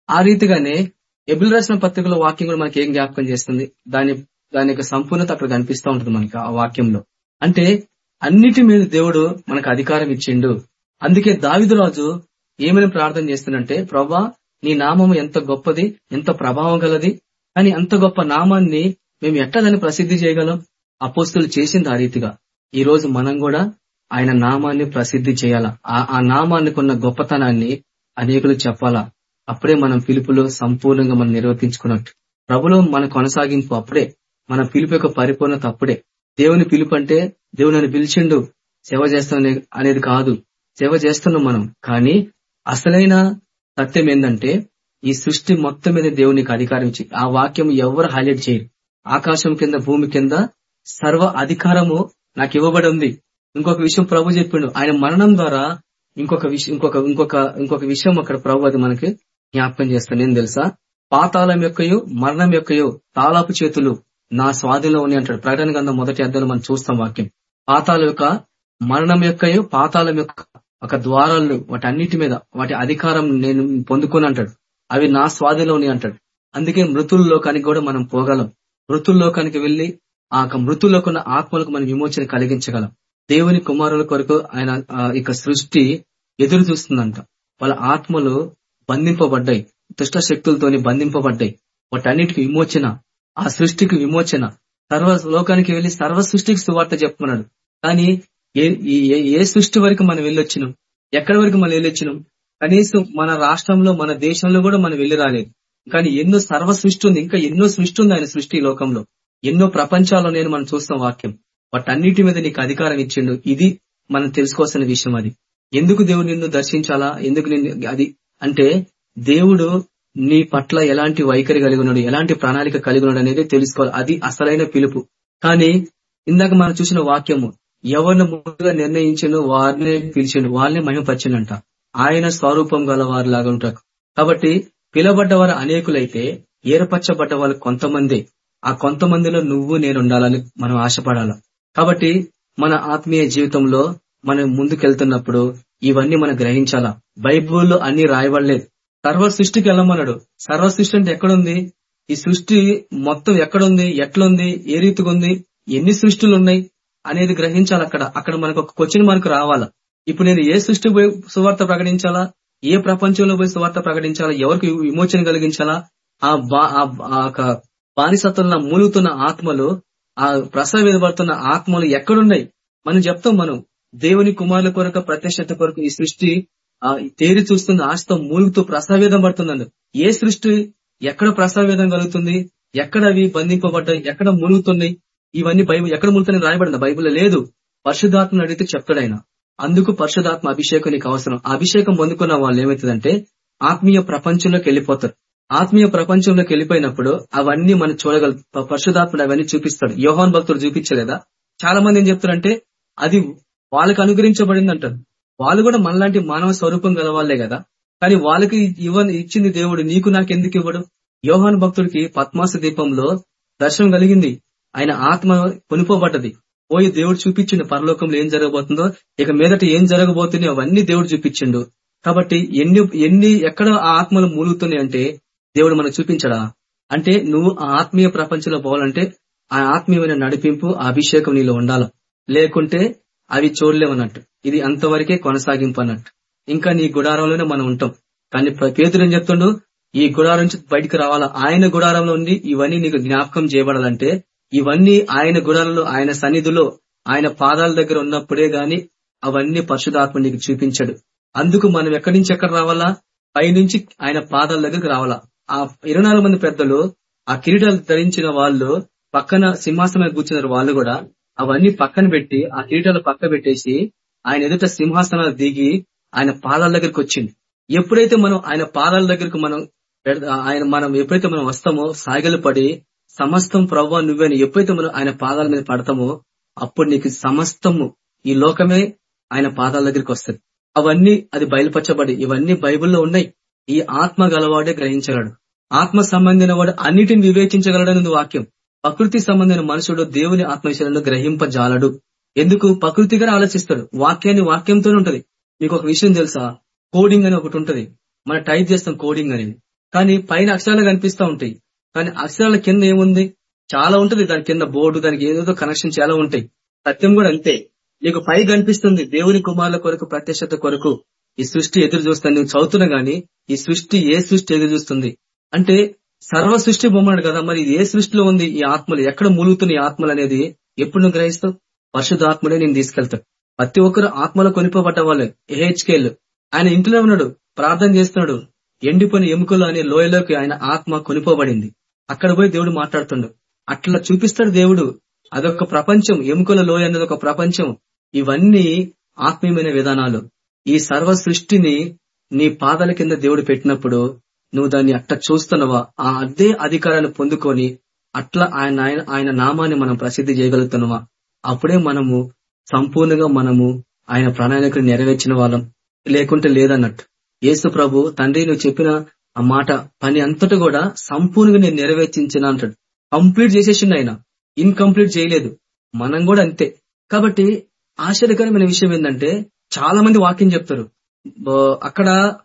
ఆ రీతిగానే ఎబుల్ రాసిన పత్రికలో వాక్యం కూడా మనకి ఏం జ్ఞాపకం చేస్తుంది? దాని దాని యొక్క సంపూర్ణత అక్కడ కనిపిస్తూ ఉంటుంది మనకి ఆ వాక్యంలో. అంటే అన్నిటి మీద దేవుడు మనకు అధికారం ఇచ్చిండు. అందుకే దావిదురాజు ఏమైనా ప్రార్థన చేస్తుందంటే ప్రభా నీ నామం ఎంత గొప్పది ఎంత ప్రభావం గలది కానీ అంత గొప్ప నామాన్ని మేము ఎట్లా దాన్ని ప్రసిద్ధి చేయగలం? అపోస్తులు చేసింది ఆ రీతిగా. ఈ రోజు మనం కూడా ఆయన నామాన్ని ప్రసిద్ధి చేయాలా? ఆ నామానికి ఉన్న గొప్పతనాన్ని అనేకులు చెప్పాలా? అప్పుడే మనం పిలుపులో సంపూర్ణంగా మనం నిర్వర్తించుకున్నట్టు. ప్రభులో మన కొనసాగింపు అప్పుడే మన పిలుపు యొక్క పరిపూర్ణత అప్పుడే. దేవుని పిలుపు అంటే దేవుని పిలిచిండు సేవ చేస్తాం అనేది కాదు. సేవ చేస్తున్నాం మనం. కానీ అసలైన సత్యం ఏంటంటే ఈ సృష్టి మొత్తం మీద దేవునికి అధికారం ఇచ్చి ఆ వాక్యం ఎవరు హైలైట్ చేయరు. ఆకాశం కింద భూమి కింద సర్వ అధికారము నాకు ఇవ్వబడి ఉంది. ఇంకొక విషయం ప్రభు చెప్పిండు. ఆయన మరణం ద్వారా ఇంకొక విషయం ఇంకొక ఇంకొక ఇంకొక విషయం అక్కడ ప్రభు అది మనకి జ్ఞాపకం చేస్తాను ఏం తెలుసా? పాతాళం యొక్కయు మరణం యొక్కయు తాళాపు చేతులు నా స్వాధీనంలో ఉన్నాయి అంటాడు. ప్రకటన గంధం మొదటి అర్థం మనం చూస్తాం వాక్యం. పాతాల యొక్క మరణం యొక్కయు పాతాళం యొక్క ఒక ద్వారాలు వాటి అన్నిటి మీద వాటి అధికారం నేను పొందుకొని అంటాడు. అవి నా స్వాధీనంలో ఉన్నాయి అంటాడు. అందుకే మృతుల్లోకానికి కూడా మనం పోగలం. మృతుల్లోకానికి వెళ్ళి ఆ మృతుల్లోకి ఉన్న ఆత్మలకు మనం విమోచన కలిగించగలం. దేవుని కుమారుల కొరకు ఆయన ఇక సృష్టి ఎదురు చూస్తుందంట. వాళ్ళ ఆత్మలు బంధింపబడ్డాయి. దుష్ట శక్తులతోని బంధింపబడ్డాయి. వాటన్నిటికి విమోచన ఆ సృష్టికి విమోచన. సర్వ లోకానికి వెళ్ళి సర్వ సృష్టికి సువార్త చెప్పుకున్నాడు. కానీ ఏ సృష్టి వరకు మనం వెళ్ళొచ్చినాం? ఎక్కడి వరకు మనం వెళ్ళొచ్చినాం? కనీసం మన రాష్ట్రంలో మన దేశంలో కూడా మనం వెళ్ళి రాలేదు. కానీ ఎన్నో సర్వ సృష్టి ఉంది. ఇంకా ఎన్నో సృష్టి ఉంది ఆయన సృష్టి లోకంలో. ఎన్నో ప్రపంచాల్లో నేను మనం చూస్తాం వాక్యం. వాటన్నిటి మీద నీకు అధికారం ఇచ్చిండు. ఇది మనం తెలుసుకోవాల్సిన విషయం అది. ఎందుకు దేవుడు నిన్ను దర్శించాలా? ఎందుకు నిన్ను అది అంటే దేవుడు నీ పట్ల ఎలాంటి వైఖరి కలిగి ఉన్నాడు ఎలాంటి ప్రణాళిక కలిగి ఉన్నాడు అనేది తెలుసుకోవాలి. అది అసలైన పిలుపు. కానీ ఇందాక మనం చూసిన వాక్యము ఎవరిని ముందుగా నిర్ణయించను వారినే పిలిచిండు వాళ్ళని మహిమపరిచిండంట. ఆయన స్వరూపం గల వారి లాగా ఉంటారు. కాబట్టి పిలబడ్డ వారు అనేకులైతే ఏర్పరచబడ్డ వాళ్ళు కొంతమంది. ఆ కొంతమందిలో నువ్వు నేను ఉండాలని మనం ఆశపడాల. కాబట్టి మన ఆత్మీయ జీవితంలో మనం ముందుకెళ్తున్నప్పుడు ఇవన్నీ మనం గ్రహించాలా? బైబుల్లో అన్ని రాయబడలేదు. సర్వ సృష్టికి వెళ్ళమన్నాడు. సర్వ సృష్టి అంటే ఎక్కడుంది? ఈ సృష్టి మొత్తం ఎక్కడుంది? ఎట్లుంది? ఏ రీతిగా ఉంది? ఎన్ని సృష్టిలు ఉన్నాయి? అనేది గ్రహించాలి అక్కడ. అక్కడ మనకు ఒక క్వశ్చన్ మార్క్ రావాలా? ఇప్పుడు నేను ఏ సృష్టి పోయి సువార్త ప్రకటించాలా? ఏ ప్రపంచంలో పోయి సువార్త ప్రకటించాలా? ఎవరికి విమోచన కలిగించాలా? ఆ బానిసత్వంలో మూలుగుతున్న ఆత్మలు ఆ ప్రసవేదపడుతున్న ఆత్మలు ఎక్కడున్నాయి? మనం చెప్తాం మనం. దేవుని కుమారుల కొరకు ప్రత్యక్షత కొరకు ఈ సృష్టి ఆ తేరి చూస్తున్న ఆశతో మూలుగుతూ ప్రసవేదం పడుతుందండి. ఏ సృష్టి ఎక్కడ ప్రసవేదం కలుగుతుంది? ఎక్కడ అవి బంధింపబడ్డాయి? ఎక్కడ మూలుగుతున్నాయి? ఇవన్నీ బైబుల్ ఎక్కడ మూలుగుతాయి రాయబడింది? బైబుల్లో లేదు. పరిశుధాత్మను అడిగితే చెప్తాడు ఆయన. అందుకు పరిశుధాత్మ అభిషేకం నీకు అవసరం. అభిషేకం పొందుకున్న వాళ్ళు ఏమవుతుందంటే ఆత్మీయ ప్రపంచంలోకి వెళ్ళిపోతారు. ఆత్మీయ ప్రపంచంలోకి వెళ్ళిపోయినప్పుడు అవన్నీ మనం చూడగల పరిశుధాత్ముడు అవన్నీ చూపిస్తాడు. యోహాన్ భక్తుడు చూపించలేదా? చాలా మంది ఏం చెప్తారంటే అది వాళ్ళకి అనుగ్రహించబడింది అంటారు వాళ్ళు కూడా మనలాంటి మానవ స్వరూపం గలవాళ్ళే కదా. కానీ వాళ్ళకి ఇవ్వ ఇచ్చింది దేవుడు నీకు నాకు ఎందుకు ఇవ్వడు? యోహాన్ భక్తుడికి పద్మాస దీపంలో దర్శనం కలిగింది. ఆయన ఆత్మ కొనిపోబడ్డది పోయి దేవుడు చూపించిండు పరలోకంలో ఏం జరగబోతుందో ఇక మీదట ఏం జరగబోతుందో అవన్నీ దేవుడు చూపించిండు. కాబట్టి ఎన్ని ఎన్ని ఎక్కడ ఆ ఆత్మలు మూలుగుతున్నాయి అంటే దేవుడు మనకు చూపించడా? అంటే నువ్వు ఆ ఆత్మీయ ప్రపంచంలో పోవాలంటే ఆ ఆత్మీయమైన నడిపింపు అభిషేకం నీలో ఉండాల. లేకుంటే అవి చూడలేమన్నట్టు ఇది అంతవరకే కొనసాగింపు అన్నట్టు ఇంకా నీ గుడారంలోనే మనం ఉంటాం. కానీ పేదలు ఏం చెప్తుండు? ఈ గుడారం నుంచి బయటికి రావాలా? ఆయన గుడారంలో ఉండి ఇవన్నీ నీకు జ్ఞాపకం చేయబడాలంటే ఇవన్నీ ఆయన గుడారంలో ఆయన సన్నిధిలో ఆయన పాదాల దగ్గర ఉన్నప్పుడే గాని అవన్నీ పరిశుధాత్మ నీకు చూపించాడు. అందుకు మనం ఎక్కడి నుంచి ఎక్కడ రావాలా? పైనుంచి ఆయన పాదాల దగ్గరకు రావాలా? ఆ ఇరవై మంది పెద్దలు ఆ కిరీటాలు ధరించిన వాళ్ళు పక్కన సింహాసనం కూర్చున్నారు వాళ్ళు కూడా అవన్నీ పక్కన పెట్టి ఆ కిరీటాలు పక్క పెట్టేసి ఆయన ఎదుట సింహాసనాలు దిగి ఆయన పాదాల దగ్గరికి వచ్చింది. ఎప్పుడైతే మనం ఆయన పాదాల దగ్గరకు మనం ఆయన మనం ఎప్పుడైతే మనం వస్తామో సాగలు పడి సమస్తం ప్రవ్వా నువ్వేని ఎప్పుడైతే మనం ఆయన పాదాల మీద పడతామో అప్పుడు నీకు సమస్తము ఈ లోకమే ఆయన పాదాల దగ్గరికి వస్తుంది. అవన్నీ అది బయలుపరచబడి ఇవన్నీ బైబిల్లో ఉన్నాయి. ఈ ఆత్మ గలవాడే గ్రహించగలడు. ఆత్మ సంబంధించిన వాడు అన్నిటిని వివేచించగలడని వాక్యం. ప్రకృతి సంబంధించిన మనుషుడు దేవుని ఆత్మ గ్రహింపజాలడు. ఎందుకు? ప్రకృతిగానే ఆలోచిస్తాడు. వాక్యాన్ని వాక్యంతోనే ఉంటది. మీకు ఒక విషయం తెలుసా? కోడింగ్ అని ఒకటి ఉంటది. మనం టైప్ చేస్తాం కోడింగ్ అనేది కానీ పైన అక్షరాలు కనిపిస్తా ఉంటాయి. కానీ అక్షరాల కింద ఏముంది? చాలా ఉంటది. దాని కింద బోర్డు దానికి ఏదో కనెక్షన్ చాలా ఉంటాయి. సత్యం కూడా అంతే. నీకు పై కనిపిస్తుంది దేవుని కుమారుల కొరకు ప్రత్యక్షత కొరకు. ఈ సృష్టి ఎదురు చూస్తాను. నువ్వు చదువుతున్నా గానీ ఈ సృష్టి ఏ సృష్టి ఎదురు చూస్తుంది? అంటే సర్వ సృష్టి బొమ్మడు కదా. మరి ఏ సృష్టిలో ఉంది ఈ ఆత్మలు? ఎక్కడ మూలుగుతున్న ఈ ఆత్మలు అనేది? ఎప్పుడు నువ్వు గ్రహిస్తావు? పరిశుద్ధాత్మడే నేను తీసుకెళ్తాను ప్రతి ఒక్కరు ఆత్మలో కొనిపోబడ్డ వాళ్ళు. ఏహెచ్కేల్. ఆయన ఇంట్లో ఉన్నాడు. ప్రార్థన చేస్తున్నాడు. ఎండిపోయిన ఎముకలు అనే లోయలోకి ఆయన ఆత్మ కొనిపోబడింది. అక్కడ పోయి దేవుడు మాట్లాడుతుండు. అట్లా చూపిస్తాడు దేవుడు. అదొక ప్రపంచం. ఎముకల లోయ అనేది ఒక ప్రపంచం. ఇవన్నీ ఆత్మీయమైన విధానాలు. ఈ సర్వ సృష్టిని నీ పాదాల కింద దేవుడు పెట్టినప్పుడు నువ్వు దాన్ని అట్లా చూస్తున్నావా? ఆ అదే అధికారాన్ని పొందుకొని అట్లా ఆయన ఆయన ఆయన నామాన్ని మనం ప్రసిద్ధి చేయగలుగుతున్నావా అప్పుడే మనము సంపూర్ణంగా మనము ఆయన ప్రణాళికను నెరవేర్చిన వాళ్ళం. లేకుంటే లేదన్నట్టు. యేసు ప్రభు తండ్రి నువ్వు చెప్పిన ఆ మాట పని అంతటా కూడా సంపూర్ణంగా నేను నెరవేర్చించిన అంటాడు. కంప్లీట్ చేసేసిండు ఆయన. ఇన్కంప్లీట్ చేయలేదు. మనం కూడా అంతే. కాబట్టి ఆశ్చర్యకరమైన విషయం ఏంటంటే చాలా మంది వాక్యం చెప్తారు. అక్కడ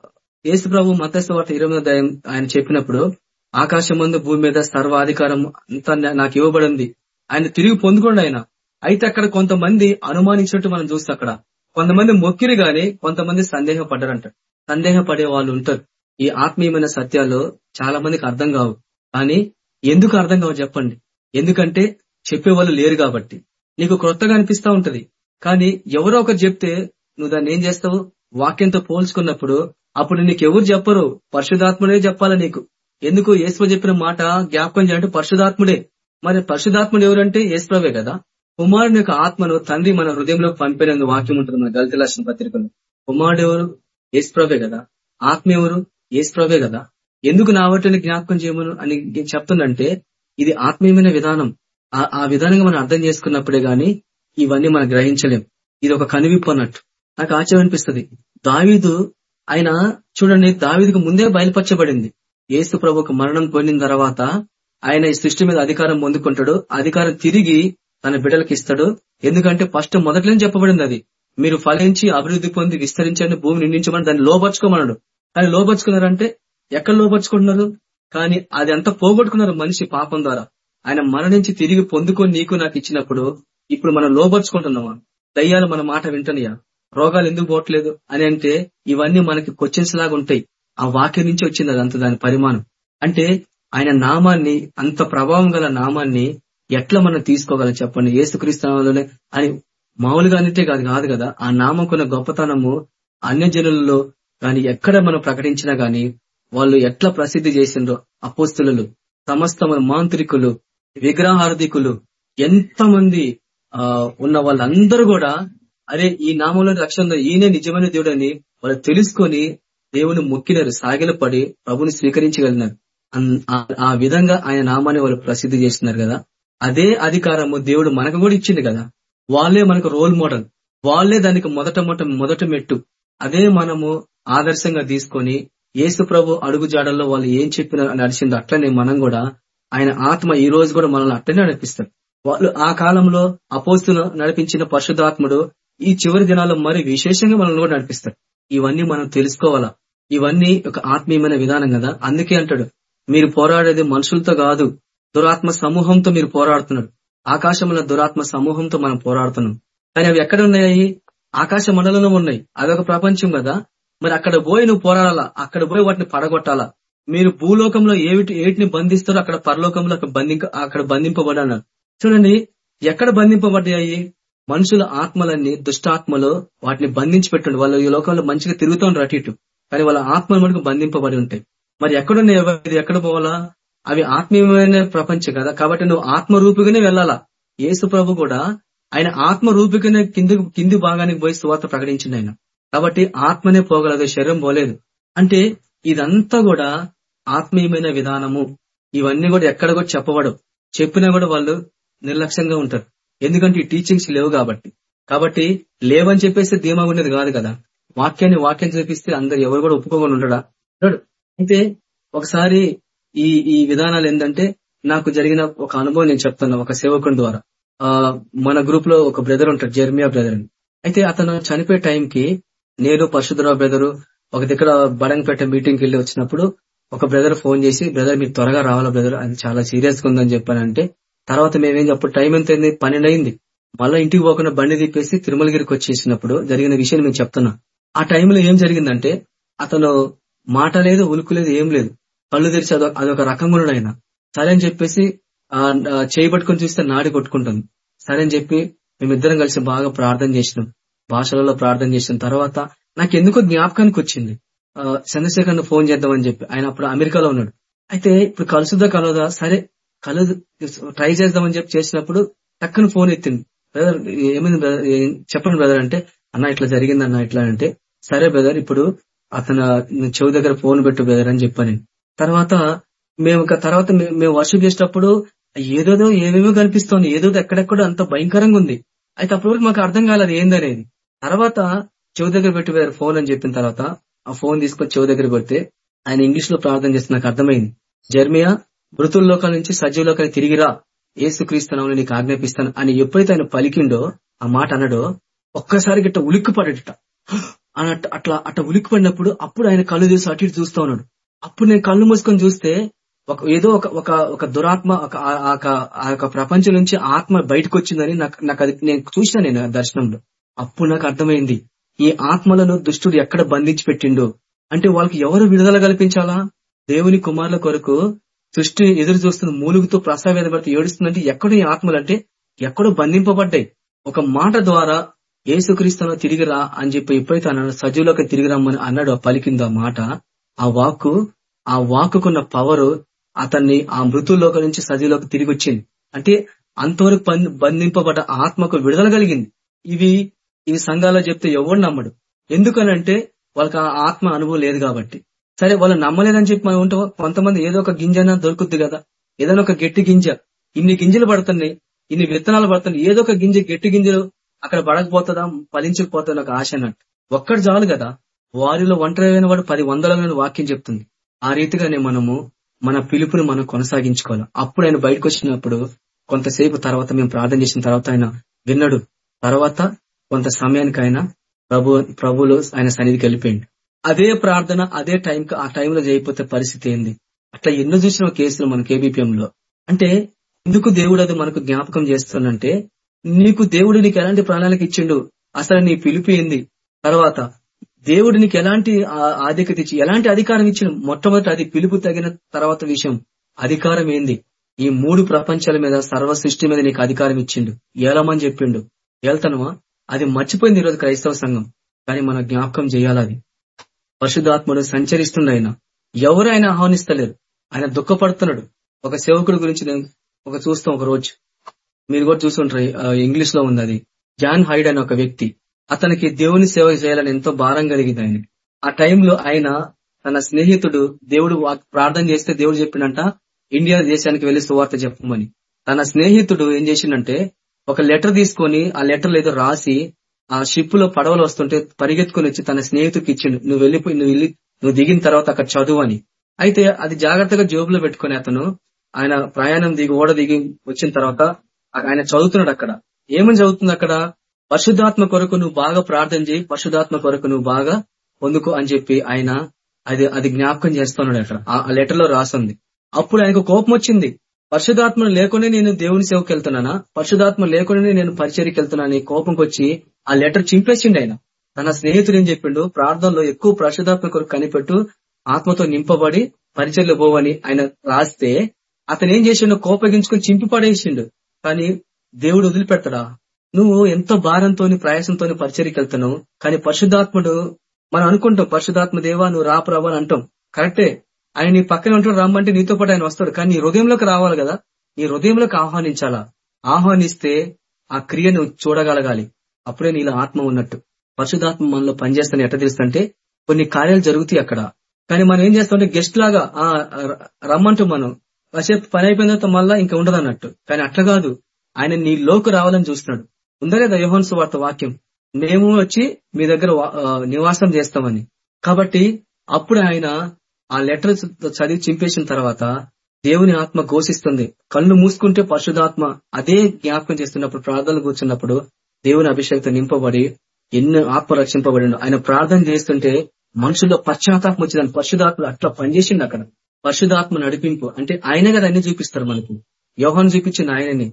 యేసు ప్రభు మతస్థ వార్త ఇరవై అధ్యాయం ఆయన చెప్పినప్పుడు ఆకాశం ముందు భూమి మీద సర్వాధికారం అంతా నాకు ఇవ్వబడింది. ఆయన తిరిగి పొందుకోండి ఆయన. అయితే అక్కడ కొంతమంది అనుమానించినట్టు మనం చూస్తే అక్కడ. కొంతమంది మొక్కిరి గాని కొంతమంది సందేహపడ్డారంట. సందేహపడే వాళ్ళు ఉంటారు. ఈ ఆత్మీయమైన సత్యాలు చాలా మందికి అర్థం కావు. కానీ ఎందుకు అర్థం కావు చెప్పండి. ఎందుకంటే చెప్పేవాళ్ళు లేరు కాబట్టి. నీకు క్రొత్తగా అనిపిస్తా ఉంటది. కానీ ఎవరో ఒకరు చెప్తే నువ్వు దాన్ని ఏం చేస్తావు? వాక్యంతో పోల్చుకున్నప్పుడు అప్పుడు నీకు ఎవరు చెప్పరు? పరిశుధాత్ముడే చెప్పాలి నీకు. ఎందుకు? యేసు చెప్పిన మాట జ్ఞాపకం చేయాలంటే పరిశుధాత్ముడే మరి పరిశుధాత్ముడు ఎవరంటే? యేసుప్రవే కదా. కుమారుని యొక్క ఆత్మను తండ్రి మన హృదయంలో పంపినందు వాక్యం ఉంటుంది మన దళిత లక్షణ పత్రికలో. కుమారుడు ఎవరు? యేసుప్రవే కదా. ఆత్మ ఎవరు? యేసుప్రవే కదా. ఎందుకు నా వాటిని జ్ఞాపకం చేయమను అని చెప్తుందంటే ఇది ఆత్మీయమైన విధానం. ఆ- ఆ విధానంగా మనం అర్థం చేసుకున్నప్పుడే గాని ఇవన్నీ మనం గ్రహించలేం. ఇది ఒక కనువిప్పు అన్నట్టు నాకు ఆశ్చర్యం అనిపిస్తుంది. దావీదు ఆయన చూడండి దావిదికి ముందే బయలుపరచబడింది. ఏసు ప్రభుకు మరణం పొందిన తర్వాత ఆయన ఈ సృష్టి మీద అధికారం పొందుకుంటాడు అధికారం తిరిగి తన బిడ్డలకు ఇస్తాడు. ఎందుకంటే ఫస్ట్ మొదట్లోనే చెప్పబడింది అది. మీరు ఫలించి అభివృద్ధి పొంది విస్తరించండి భూమి నిండించమని దాన్ని లోపరుచుకోమన్నాడు కానీ లోపరుచుకున్నారంటే ఎక్కడ లోపరుచుకుంటున్నారు కానీ అది అంతా పోగొట్టుకున్నారు మనిషి పాపం ద్వారా. ఆయన మరణించి తిరిగి పొందుకొని నీకు నాకు ఇచ్చినప్పుడు ఇప్పుడు మనం లోపరుచుకుంటున్నామా దయ్యాలు మన మాట వింటనియా? రోగాలు ఎందుకు పోవట్లేదు అని అంటే ఇవన్నీ మనకి క్వశ్చన్స్ లాగా ఉంటాయి. ఆ వాక్యం నుంచి వచ్చింది అదంతా దాని పరిమాణం. అంటే ఆయన నామాన్ని అంత ప్రభావం గల నామాన్ని ఎట్లా మనం తీసుకోగలం చెప్పండి? ఏసుక్రీస్తులోనే అని మామూలుగా అంటే కాదు కాదు కదా. ఆ నామకున్న గొప్పతనము అన్య జనులలో కానీ ఎక్కడ మనం ప్రకటించినా గాని వాళ్ళు ఎట్లా ప్రసిద్ధి చేసిండ్రో అపోస్తులు సమస్త మాంత్రికులు విగ్రహార్థికులు ఎంతమంది ఆ ఉన్న వాళ్ళందరూ కూడా అరే ఈ నామంలో రక్షణ ఈయనే నిజమైన దేవుడని వాళ్ళు తెలుసుకొని దేవుని మొక్కినారు సాగిల పడి ప్రభుని స్వీకరించగలిగినారు. ఆ- విధంగా ఆయన నామాన్ని వాళ్ళు ప్రసిద్ధి చేస్తున్నారు కదా. అదే అధికారము దేవుడు మనకు కూడా ఇచ్చింది కదా. వాళ్ళే మనకు రోల్ మోడల్ వాళ్ళే దానికి మొదట మొట్ట మొదట మెట్టు. అదే మనము ఆదర్శంగా తీసుకొని యేసు ప్రభు అడుగు జాడల్లో వాళ్ళు ఏం చెప్పిన నడిచిందో అట్లనే మనం కూడా ఆయన ఆత్మ ఈ రోజు కూడా మనల్ని అట్లనే నడిపిస్తారు వాళ్ళు ఆ కాలంలో అపోస్తులు నడిపించిన పరిశుద్ధాత్ముడు ఈ చివరి దినాల్లో మరి విశేషంగా మనల్ని కూడా నడిపిస్తాడు ఇవన్నీ మనం తెలుసుకోవాలా? ఇవన్నీ ఒక ఆత్మీయమైన విధానం కదా? అందుకే అంటాడు మీరు పోరాడేది మనుషులతో కాదు దురాత్మ సమూహంతో మీరు పోరాడుతున్నాడు ఆకాశంలో దురాత్మ సమూహంతో మనం పోరాడుతున్నాం. కానీ అవి ఎక్కడ ఉన్నాయి? ఆకాశ మండలంలో ఉన్నాయి. అదొక ప్రపంచం కదా? మరి అక్కడ పోయి నువ్వు పోరాడాలా? అక్కడ పోయి వాటిని పడగొట్టాలా? మీరు భూలోకంలో ఏమిటి ఏటిని బంధిస్తారో అక్కడ పరలోకంలో అక్కడ బంధి అక్కడ బంధింపబడన్నారు చూడండి ఎక్కడ బంధింపబడ్డాయి? మనుషుల ఆత్మలన్నీ దుష్టాత్మలో వాటిని బంధించి పెట్టండి వాళ్ళు ఈ లోకంలో మంచిగా తిరుగుతూ ఉంటారు అటు ఇటు. కానీ వాళ్ళ ఆత్మలు మనకు బంధింపబడి ఉంటాయి. మరి ఎక్కడున్నాయి ఇది ఎక్కడ పోవాలా? అవి ఆత్మీయమైన ప్రపంచం కదా. కాబట్టి నువ్వు ఆత్మరూపిగానే వెళ్ళాలా? యేసు ప్రభు కూడా ఆయన ఆత్మరూపిగానే కింది కింది భాగానికి పోయి సువార్త ప్రకటించింది ఆయన. కాబట్టి ఆత్మనే పోగలదు శరీరం పోలేదు. అంటే ఇదంతా కూడా ఆత్మీయమైన విధానము. ఇవన్నీ కూడా ఎక్కడ కూడా చెప్పబడవు. చెప్పినా కూడా వాళ్ళు నిర్లక్ష్యంగా ఉంటారు. ఎందుకంటే ఈ టీచింగ్స్ లేవు కాబట్టి. కాబట్టి లేవని చెప్పేస్తే ధీమా ఉండేది కాదు కదా. వాక్యాన్ని వాక్యం చూపిస్తే అందరు ఎవరు కూడా ఒప్పుకోకుండా ఉండడా? ఉండడు. అయితే ఒకసారి ఈ ఈ విధానాలు ఏంటంటే నాకు జరిగిన ఒక అనుభవం నేను చెప్తున్నా ఒక సేవకుని ద్వారా. ఆ మన గ్రూప్లో ఒక బ్రదర్ ఉంటాడు జెర్మియా బ్రదర్ అని. అయితే అతను చనిపోయే టైంకి నేను పరశుధరావు బ్రదర్ ఒక దగ్గర బడంగపేట మీటింగ్ వెళ్ళి వచ్చినప్పుడు ఒక బ్రదర్ ఫోన్ చేసి బ్రదర్ మీరు త్వరగా రావాలా బ్రదర్? అది చాలా సీరియస్గా ఉందని చెప్పానంటే తర్వాత మేమేం అప్పుడు టైం ఎంత అయింది పన్నెండు అయింది మళ్ళీ ఇంటికి పోకుండా బండి తిప్పేసి తిరుమలగిరికి వచ్చేసినప్పుడు జరిగిన విషయం మేము చెప్తున్నా. ఆ టైంలో ఏం జరిగిందంటే అతను మాట లేదు ఉలుకు లేదు ఏం లేదు. కళ్ళు తెరిచి అదొక అదొక రకంగా ఉన్నాడు ఆయన సరే అని చెప్పేసి ఆ చేయి పట్టుకొని చూస్తే నాడి కొట్టుకుంటుంది. సరే అని చెప్పి మేమిద్దరం కలిసి బాగా ప్రార్థన చేసినాం. భాషలలో ప్రార్థన చేసిన తర్వాత నాకు ఎందుకో జ్ఞాపకానికి వచ్చింది. చంద్రశేఖర్ ఫోన్ చేద్దామని చెప్పి. ఆయన అప్పుడు అమెరికాలో ఉన్నాడు. అయితే ఇప్పుడు కలుసుదా కలవదా? సరే కలదు ట్రై చేద్దామని చెప్పి చేసినప్పుడు టక్కున ఫోన్ ఎత్తింది. బ్రదర్ ఏమైంది బ్రదర్ చెప్పండి బ్రదర్ అంటే అన్న ఇట్లా జరిగింది అన్న ఇట్లా అంటే సరే బ్రదర్ ఇప్పుడు అతను చెవి దగ్గర ఫోన్ పెట్టు బ్రదర్ అని చెప్పాను. తర్వాత మేము తర్వాత మేము వర్షిప్ చేసేటప్పుడు ఏదోదో ఏమేమో కనిపిస్తోంది. ఏదోదో ఎక్కడెక్కడో అంత భయంకరంగా ఉంది. అయితే అప్పటి వరకు మాకు అర్థం కాలేదు ఏందనేది. తర్వాత చెవి దగ్గర పెట్టి బ్రదర్ ఫోన్ అని చెప్పిన తర్వాత ఆ ఫోన్ తీసుకొని చెవి దగ్గర పెడితే ఆయన ఇంగ్లీష్లో ప్రార్థన చేస్తే నాకు అర్థమైంది. జర్మియా మృతుల్లోకాల నుంచి సజీవ లోకానికి తిరిగిరా ఏసుక్రీస్తునామని నీకు ఆజ్ఞాపిస్తాను. అని ఎప్పుడైతే ఆయన పలికిండో ఆ మాట అన్నాడో ఒక్కసారి గిట్ట ఉలిక్కి పడట అన్నట్టు అట్లా అట్లా ఉలిక్కి పడినప్పుడు అప్పుడు ఆయన కళ్ళు చూసి అటు ఇటు చూస్తా ఉన్నాడు. అప్పుడు నేను కళ్ళు మూసుకొని చూస్తే ఒక ఏదో ఒక ఒక ఒక దురాత్మ ఒక ఆ- యొక్క- ప్రపంచం నుంచి ఆత్మ బయటకు వచ్చిందని నాకు నాకు అది నేను చూసిన నేను దర్శనంలో. అప్పుడు నాకు అర్థమైంది ఈ ఆత్మలను దుష్టుడు ఎక్కడ బంధించి పెట్టిండో? అంటే వాళ్ళకి ఎవరు విడుదల కల్పించాలా? దేవుని కుమారుల కొరకు సృష్టి ఎదురు చూస్తున్న మూలుగుతో ప్రసావేద పడితే ఏడుస్తుందంటే ఎక్కడో ఈ ఆత్మలు అంటే ఎక్కడో బంధింపబడ్డాయి. ఒక మాట ద్వారా ఏసుక్రీస్తులో తిరిగిరా అని చెప్పి ఎప్పుడైతే అన్నాడు సజీవులోకి తిరిగి రమ్మని అన్నాడు ఆ పలికిందో ఆ మాట ఆ వాక్కు ఆ వాక్కుకున్న పవర్ అతన్ని ఆ మృతుల్లోకి నుంచి సజీవులోకి తిరిగి వచ్చింది. అంటే అంతవరకు బంధింపబడ్డ ఆత్మకు విడుదల కలిగింది. ఇవి ఇవి సంఘాల్లో చెప్తే ఎవరు నమ్మడు. ఎందుకనంటే వాళ్ళకి ఆ ఆత్మ అనుభవం లేదు కాబట్టి. సరే వాళ్ళు నమ్మలేదని చెప్పి మనం ఉంటాం కొంతమంది ఏదో ఒక గింజన దొరుకుద్ది కదా. ఏదైనా ఒక గట్టి గింజ. ఇన్ని గింజలు పడుతున్నాయి ఇన్ని విత్తనాలు పడుతున్నాయి ఏదో ఒక గింజ గట్టి గింజలు అక్కడ పడకపోతుందా? ఫలించకపోతుంది? ఒక ఆశ అన్నట్టు. ఒక్కడు చాలు కదా. వారిలో ఒంటరి వాడు పది వందల వాక్యం చెప్తుంది. ఆ రీతిగానే మనము మన పిలుపుని మనం కొనసాగించుకోవాలి. అప్పుడు ఆయన బయటకు వచ్చినప్పుడు కొంతసేపు తర్వాత మేము ప్రార్థన చేసిన తర్వాత ఆయన విన్నాడు. తర్వాత కొంత సమయానికి ఆయన ప్రభు ప్రభులు ఆయన సన్నిధికి వెళ్ళిపోయింది అదే ప్రార్థన అదే టైం ఆ టైంలో చేయకపోతే పరిస్థితి ఏంది? అట్లా ఎన్నో చూసిన కేసులు మన కేబీపీఎంలో అంటే ఎందుకు దేవుడు అది మనకు జ్ఞాపకం చేస్తుందంటే నీకు దేవుడు నీకు ఎలాంటి ప్రాణాలకు ఇచ్చిండు? అసలు నీ పిలుపు ఏంది? తర్వాత దేవుడు నీకు ఎలాంటి ఆధిక్యత ఇచ్చి ఎలాంటి అధికారం ఇచ్చిన? మొట్టమొదటి అది పిలుపు తగిన తర్వాత విషయం. అధికారం ఏంది? ఈ మూడు ప్రపంచాల మీద సర్వ సృష్టి మీద నీకు అధికారం ఇచ్చిండు. ఏలమని చెప్పిండు. వెళ్తానువా అది మర్చిపోయింది ఈరోజు క్రైస్తవ సంఘం. కానీ మనం జ్ఞాపకం చేయాలి అది. పరిశుద్ధాత్ముడు సంచరిస్తుండ ఆయన. ఎవరు ఆయన ఆహ్వానిస్తలేరు. ఆయన దుఃఖపడుతున్నాడు. ఒక సేవకుడు గురించి నేను ఒక చూస్తాం ఒక రోజు. మీరు కూడా చూస్తుంటారు ఇంగ్లీష్లో ఉంది అది. జాన్ హైడ్ అనే ఒక వ్యక్తి. అతనికి దేవుని సేవ చేయాలని ఎంతో భారం కలిగింది ఆయన ఆ టైంలో ఆయన తన స్నేహితుడు దేవుడు ప్రార్థన చేస్తే దేవుడు చెప్పినంట ఇండియా దేశానికి వెళ్ళి సువార్త చెప్పమని. తన స్నేహితుడు ఏం చేసిండంటే ఒక లెటర్ తీసుకొని ఆ లెటర్ ఏదో రాసి ఆ షిప్లో పడవలు వస్తుంటే పరిగెత్తుకుని వచ్చి తన స్నేహితుడికి ఇచ్చిండు నువ్వు వెళ్ళిపోయి నువ్వు వెళ్ళి నువ్వు దిగిన తర్వాత అక్కడ చదువు అని. అయితే అది జాగ్రత్తగా జోబులో పెట్టుకుని అతను ఆయన ప్రయాణం దిగి ఓడ దిగి వచ్చిన తర్వాత ఆయన చదువుతున్నాడు అక్కడ. ఏమని చదువుతుంది అక్కడ? పరిశుద్ధాత్మ కొరకు నువ్వు బాగా ప్రార్థన చేయి పరిశుద్ధాత్మ కొరకు నువ్వు బాగా పొందుకో అని చెప్పి ఆయన అది అది జ్ఞాపకం చేస్తున్నాడు అక్కడ. ఆ లెటర్లో రాసింది. అప్పుడు ఆయనకు కోపం వచ్చింది. పరిశుధాత్మ లేకుండా నేను దేవుని సేవకి వెళ్తున్నానా? పరిశుధాత్మ లేకుండానే నేను పరిచర్కి వెళ్తున్నా అని కోపంకి వచ్చి ఆ లెటర్ చింపేసిండు ఆయన. తన స్నేహితుడు ఏం చెప్పిండు? ప్రార్థనలో ఎక్కువ పరిశుధాత్మ కొరకు కనిపెట్టు ఆత్మతో నింపబడి పరిచర్లు పోవని ఆయన రాస్తే అతను ఏం చేసిండు? కోపగించుకొని చింపి పడేసిండు కానీ దేవుడు వదిలిపెడతాడా నువ్వు ఎంతో భారంతో ప్రయాసంతో పరిచర్కి వెళ్తున్నావు. కానీ పరిశుద్ధాత్ముడు మనం అనుకుంటాం పరిశుధాత్మ దేవా నువ్వు రా అని అంటాం. కరెక్టే? ఆయన నీ పక్కన ఉంటాడు రమ్మంటే నీతో పాటు ఆయన వస్తాడు. కానీ నీ హృదయంలోకి రావాలి కదా. నీ హృదయంలోకి ఆహ్వానించాలా? ఆహ్వానిస్తే ఆ క్రియను చూడగలగాలి. అప్పుడే నీలో ఆత్మ ఉన్నట్టు. పరిశుధాత్మ మనలో పనిచేస్తాను ఎట్ట తెలుస్తుంటే కొన్ని కార్యాలు జరుగుతాయి అక్కడ. కానీ మనం ఏం చేస్తామంటే గెస్ట్ లాగా ఆ రమ్మంటూ మనం. కాసేపు పని అయిపోయిన తర్వాత మళ్ళా ఇంకా ఉండదు అన్నట్టు. కానీ అట్లా కాదు. ఆయన నీ లోకి రావాలని చూస్తున్నాడు. ఉందా లేదా యోహన్స్ వార్త వాక్యం? మేము వచ్చి మీ దగ్గర వా- నివాసం చేస్తామని. కాబట్టి అప్పుడు ఆయన ఆ లెటర్ చదివి చింపేసిన తర్వాత దేవుని ఆత్మ ఘోషిస్తుంది. కళ్ళు మూసుకుంటే పరిశుధాత్మ అదే జ్ఞాపకం చేస్తున్నప్పుడు ప్రార్థనలు కూర్చున్నప్పుడు దేవుని అభిషేకత నింపబడి ఎన్నో ఆత్మ రక్షింపబడి ఆయన ప్రార్థన చేస్తుంటే మనుషుల్లో పశ్చాత్తాపం వచ్చిందని పరిశుధాత్మలు అట్లా పనిచేసిండు అక్కడ. పరిశుధాత్మ నడిపింపు. అంటే ఆయనే కదా అన్ని చూపిస్తారు మనకు. యోహాన్ చూపించింది ఆయనని.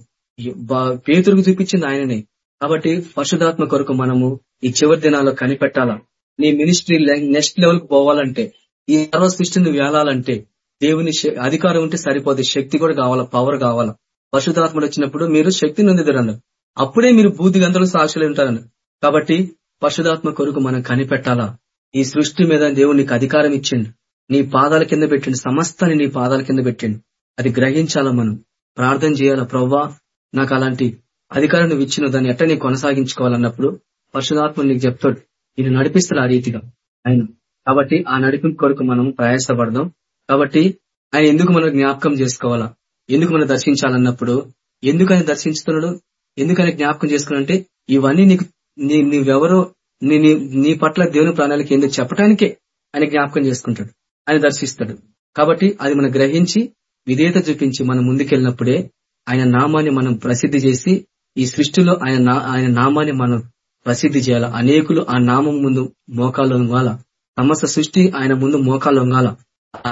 పేతురుకు చూపించింది ఆయననే. కాబట్టి పరిశుధాత్మ కొరకు మనము ఈ చివరి దినాల్లో కనిపెట్టాలా? నీ మినిస్ట్రీ నెక్స్ట్ లెవెల్కు పోవాలంటే ఈ సర్వ సృష్టిని వేలాలంటే దేవుని అధికారం ఉంటే సరిపోదు శక్తి కూడా కావాలా పవర్ కావాలా. పరిశుధాత్ముడు వచ్చినప్పుడు మీరు శక్తిని నొందిదరన్నారు. అప్పుడే మీరు బూది గంధలు సాక్షులు ఉంటారన్నారు. కాబట్టి పరిశుధాత్మ కొరకు మనం కనిపెట్టాలా? ఈ సృష్టి మీద దేవుడు నీకు అధికారం ఇచ్చిండు. నీ పాదాల కింద పెట్టిండు సమస్తాన్ని నీ పాదాల కింద పెట్టిండు. అది గ్రహించాలా మనం? ప్రార్థన చేయాలా? ప్రవ్వా నాకు అలాంటి అధికారం నువ్వు ఇచ్చిన దాన్ని ఎట్ట నీ కొనసాగించుకోవాలన్నప్పుడు పరిశుధాత్మ నీకు చెప్తాడు. నేను నడిపిస్తాడు ఆ రీతిగా. ఆయన కాబట్టి ఆ నడిపింపు కొరకు మనం ప్రయాసపడదాం. కాబట్టి ఆయన ఎందుకు మనం జ్ఞాపకం చేసుకోవాలా? ఎందుకు మనం దర్శించాలన్నప్పుడు ఎందుకు ఆయన దర్శించుతున్నాడు? ఎందుకు ఆయన జ్ఞాపకం చేసుకున్నంటే ఇవన్నీ నీకు నీ నీవెవరో నీ నీ- పట్ల దేవుని ప్రాణాలకి ఎందుకు చెప్పడానికే ఆయన జ్ఞాపకం చేసుకుంటాడు. ఆయన దర్శిస్తాడు. కాబట్టి అది మనం గ్రహించి విధేయత చూపించి మనం ముందుకెళ్ళినప్పుడే ఆయన నామాన్ని మనం ప్రసిద్ధి చేసి ఈ సృష్టిలో ఆయన నా- ఆయన నామాన్ని మనం ప్రసిద్ధి చేయాలా? అనేకులు ఆ నామం ముందు మోకాలు వంగాల సమస్త సృష్టి ఆయన ముందు మోకాలు వంగాల.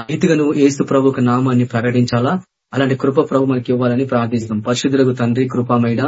రీతిగా నువ్వు ఏసు ప్రభుకు నామాన్ని ప్రకటించాలా? అలాంటి కృప ప్రభు మనకి ఇవ్వాలని ప్రార్థిస్తాం పరిశుద్ధులకు తండ్రి కృపామైడ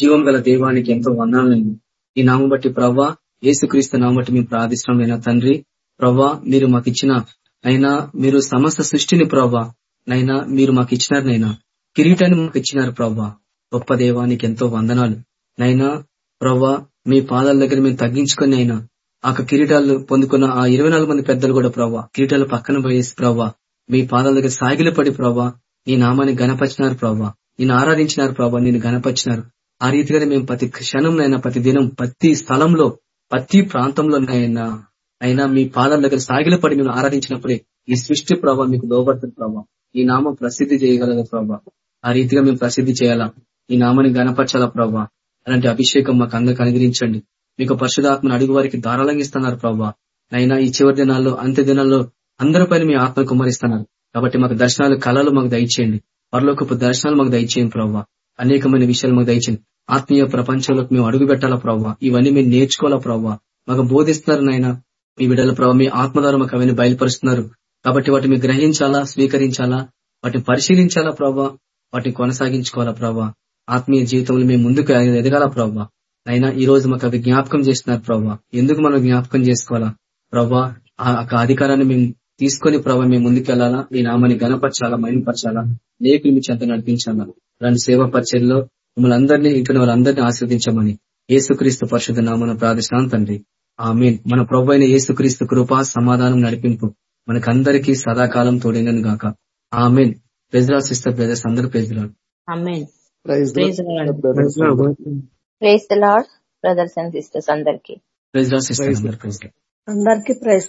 జీవం గల దేవానికి ఎంతో వందనాలండి ఈ నామం బట్టి ప్రవ్వా ఏసుక్రీస్తు నామం బట్టి మేము ప్రార్థిస్తున్నాం తండ్రి ప్రవ్వా మీరు మాకు ఇచ్చిన అయినా మీరు సమస్త సృష్టిని ప్రవ్వా నైనా మీరు మాకు ఇచ్చినారు నైనా. కిరీటాన్ని మాకు ఇచ్చినారు ప్రవ్వా. గొప్ప దేవానికి ఎంతో వందనాలు. నైనా ప్రవ్వా మీ పాదాల దగ్గర మేము తగ్గించుకొని అయినా ఆ కిరీటాలు పొందుకున్న ఆ ఇరవై మంది పెద్దలు కూడా ప్రవ్వా. కిరీటాలు పక్కన పోయేసి ప్రవ్వా. మీ పాదాల దగ్గర సాగిలు పడి ప్రవ్వా. నీ నామాన్ని గణపరిచినారు ప్రవ్వా. నేను ఆరాధించినారు ప్రభా నేను గణపరిచినారు ఆ రీతిగానే మేము ప్రతి క్షణంనైనా ప్రతి దినం ప్రతి స్థలంలో ప్రతి ప్రాంతంలోనైనా అయినా మీ పాదాల దగ్గర సాగిలపడి మేము ఆరాధించినప్పుడే ఈ సృష్టి ప్రభావ మీకు లోబడుతుంది ప్రభావ ఈ నామం ప్రసిద్ధి చేయగలదు ప్రభా ఆ రీతిగా మేము ప్రసిద్ధి చేయాలా? ఈ నామాన్ని గణపరచాలా ప్రభా అలాంటి అభిషేకం మాకు అందరికి అనుగ్రహించండి. మీకు పరిశుధాత్మను అడుగు వారికి ధారాళంగా ఇస్తున్నారు అయినా ఈ చివరి దినాల్లో అంత్య దినాల్లో అందరిపైన మీ ఆత్మ కుమరిస్తున్నారు కాబట్టి మాకు దర్శనాలు కళలు మాకు దయచేయండి. పరలోకపు దర్శనాలు మాకు దయచేయండి ప్రభావ అనేకమైన విషయాలు మాకు దయచేయండి. ఆత్మీయ ప్రపంచంలోకి మేము అడుగు పెట్టాలా ప్రవ్వా ఇవన్నీ మేము నేర్చుకోవాలా ప్రభావ మాకు బోధిస్తున్నారు నాయన మీ బిడ్డల ప్రభావ మీ ఆత్మ ద్వారా మాకు అవన్నీ బయలుపరుస్తున్నారు. కాబట్టి వాటిని మీరు గ్రహించాలా స్వీకరించాలా? వాటిని పరిశీలించాలా ప్రభావ వాటిని కొనసాగించుకోవాలా ప్రభావ ఆత్మీయ జీవితంలో మేము ముందుకు ఎదగాల ప్రవ్వా అయినా ఈ రోజు మాకు అవి జ్ఞాపకం చేస్తున్నారు ప్రభావ ఎందుకు మనం జ్ఞాపకం చేసుకోవాలా? ప్రభావ ఆ అధికారాన్ని మేము తీసుకొని ప్రభావ మేము ముందుకెళ్ళాలా ఈ నామాన్ని గణపరచాలా మైనపరచాలా లేకులు మీ చెంత నడిపించాలా? అలాంటి సేవా పరిచయంలో మిమ్మల్ని అందరినీ ఇంట్లో వాళ్ళందరినీ ఆస్వాదించమని యేసుక్రీస్తు పరిశుద్ధ నామను ప్రార్థిస్తాను తండ్రి. ఆమెన్. మన ప్రభు అయిన యేసుక్రీస్తు కృప సమాధానం నడిపింపు మనకందరికీ సదాకాలం తోడైనను గాక. ఆమెన్. ప్రెజరా సిస్టర్ బ్రదర్స్ అందరూ amen praise the Lord brothers and sisters అందరికి. అందరికీ. ప్రైజ్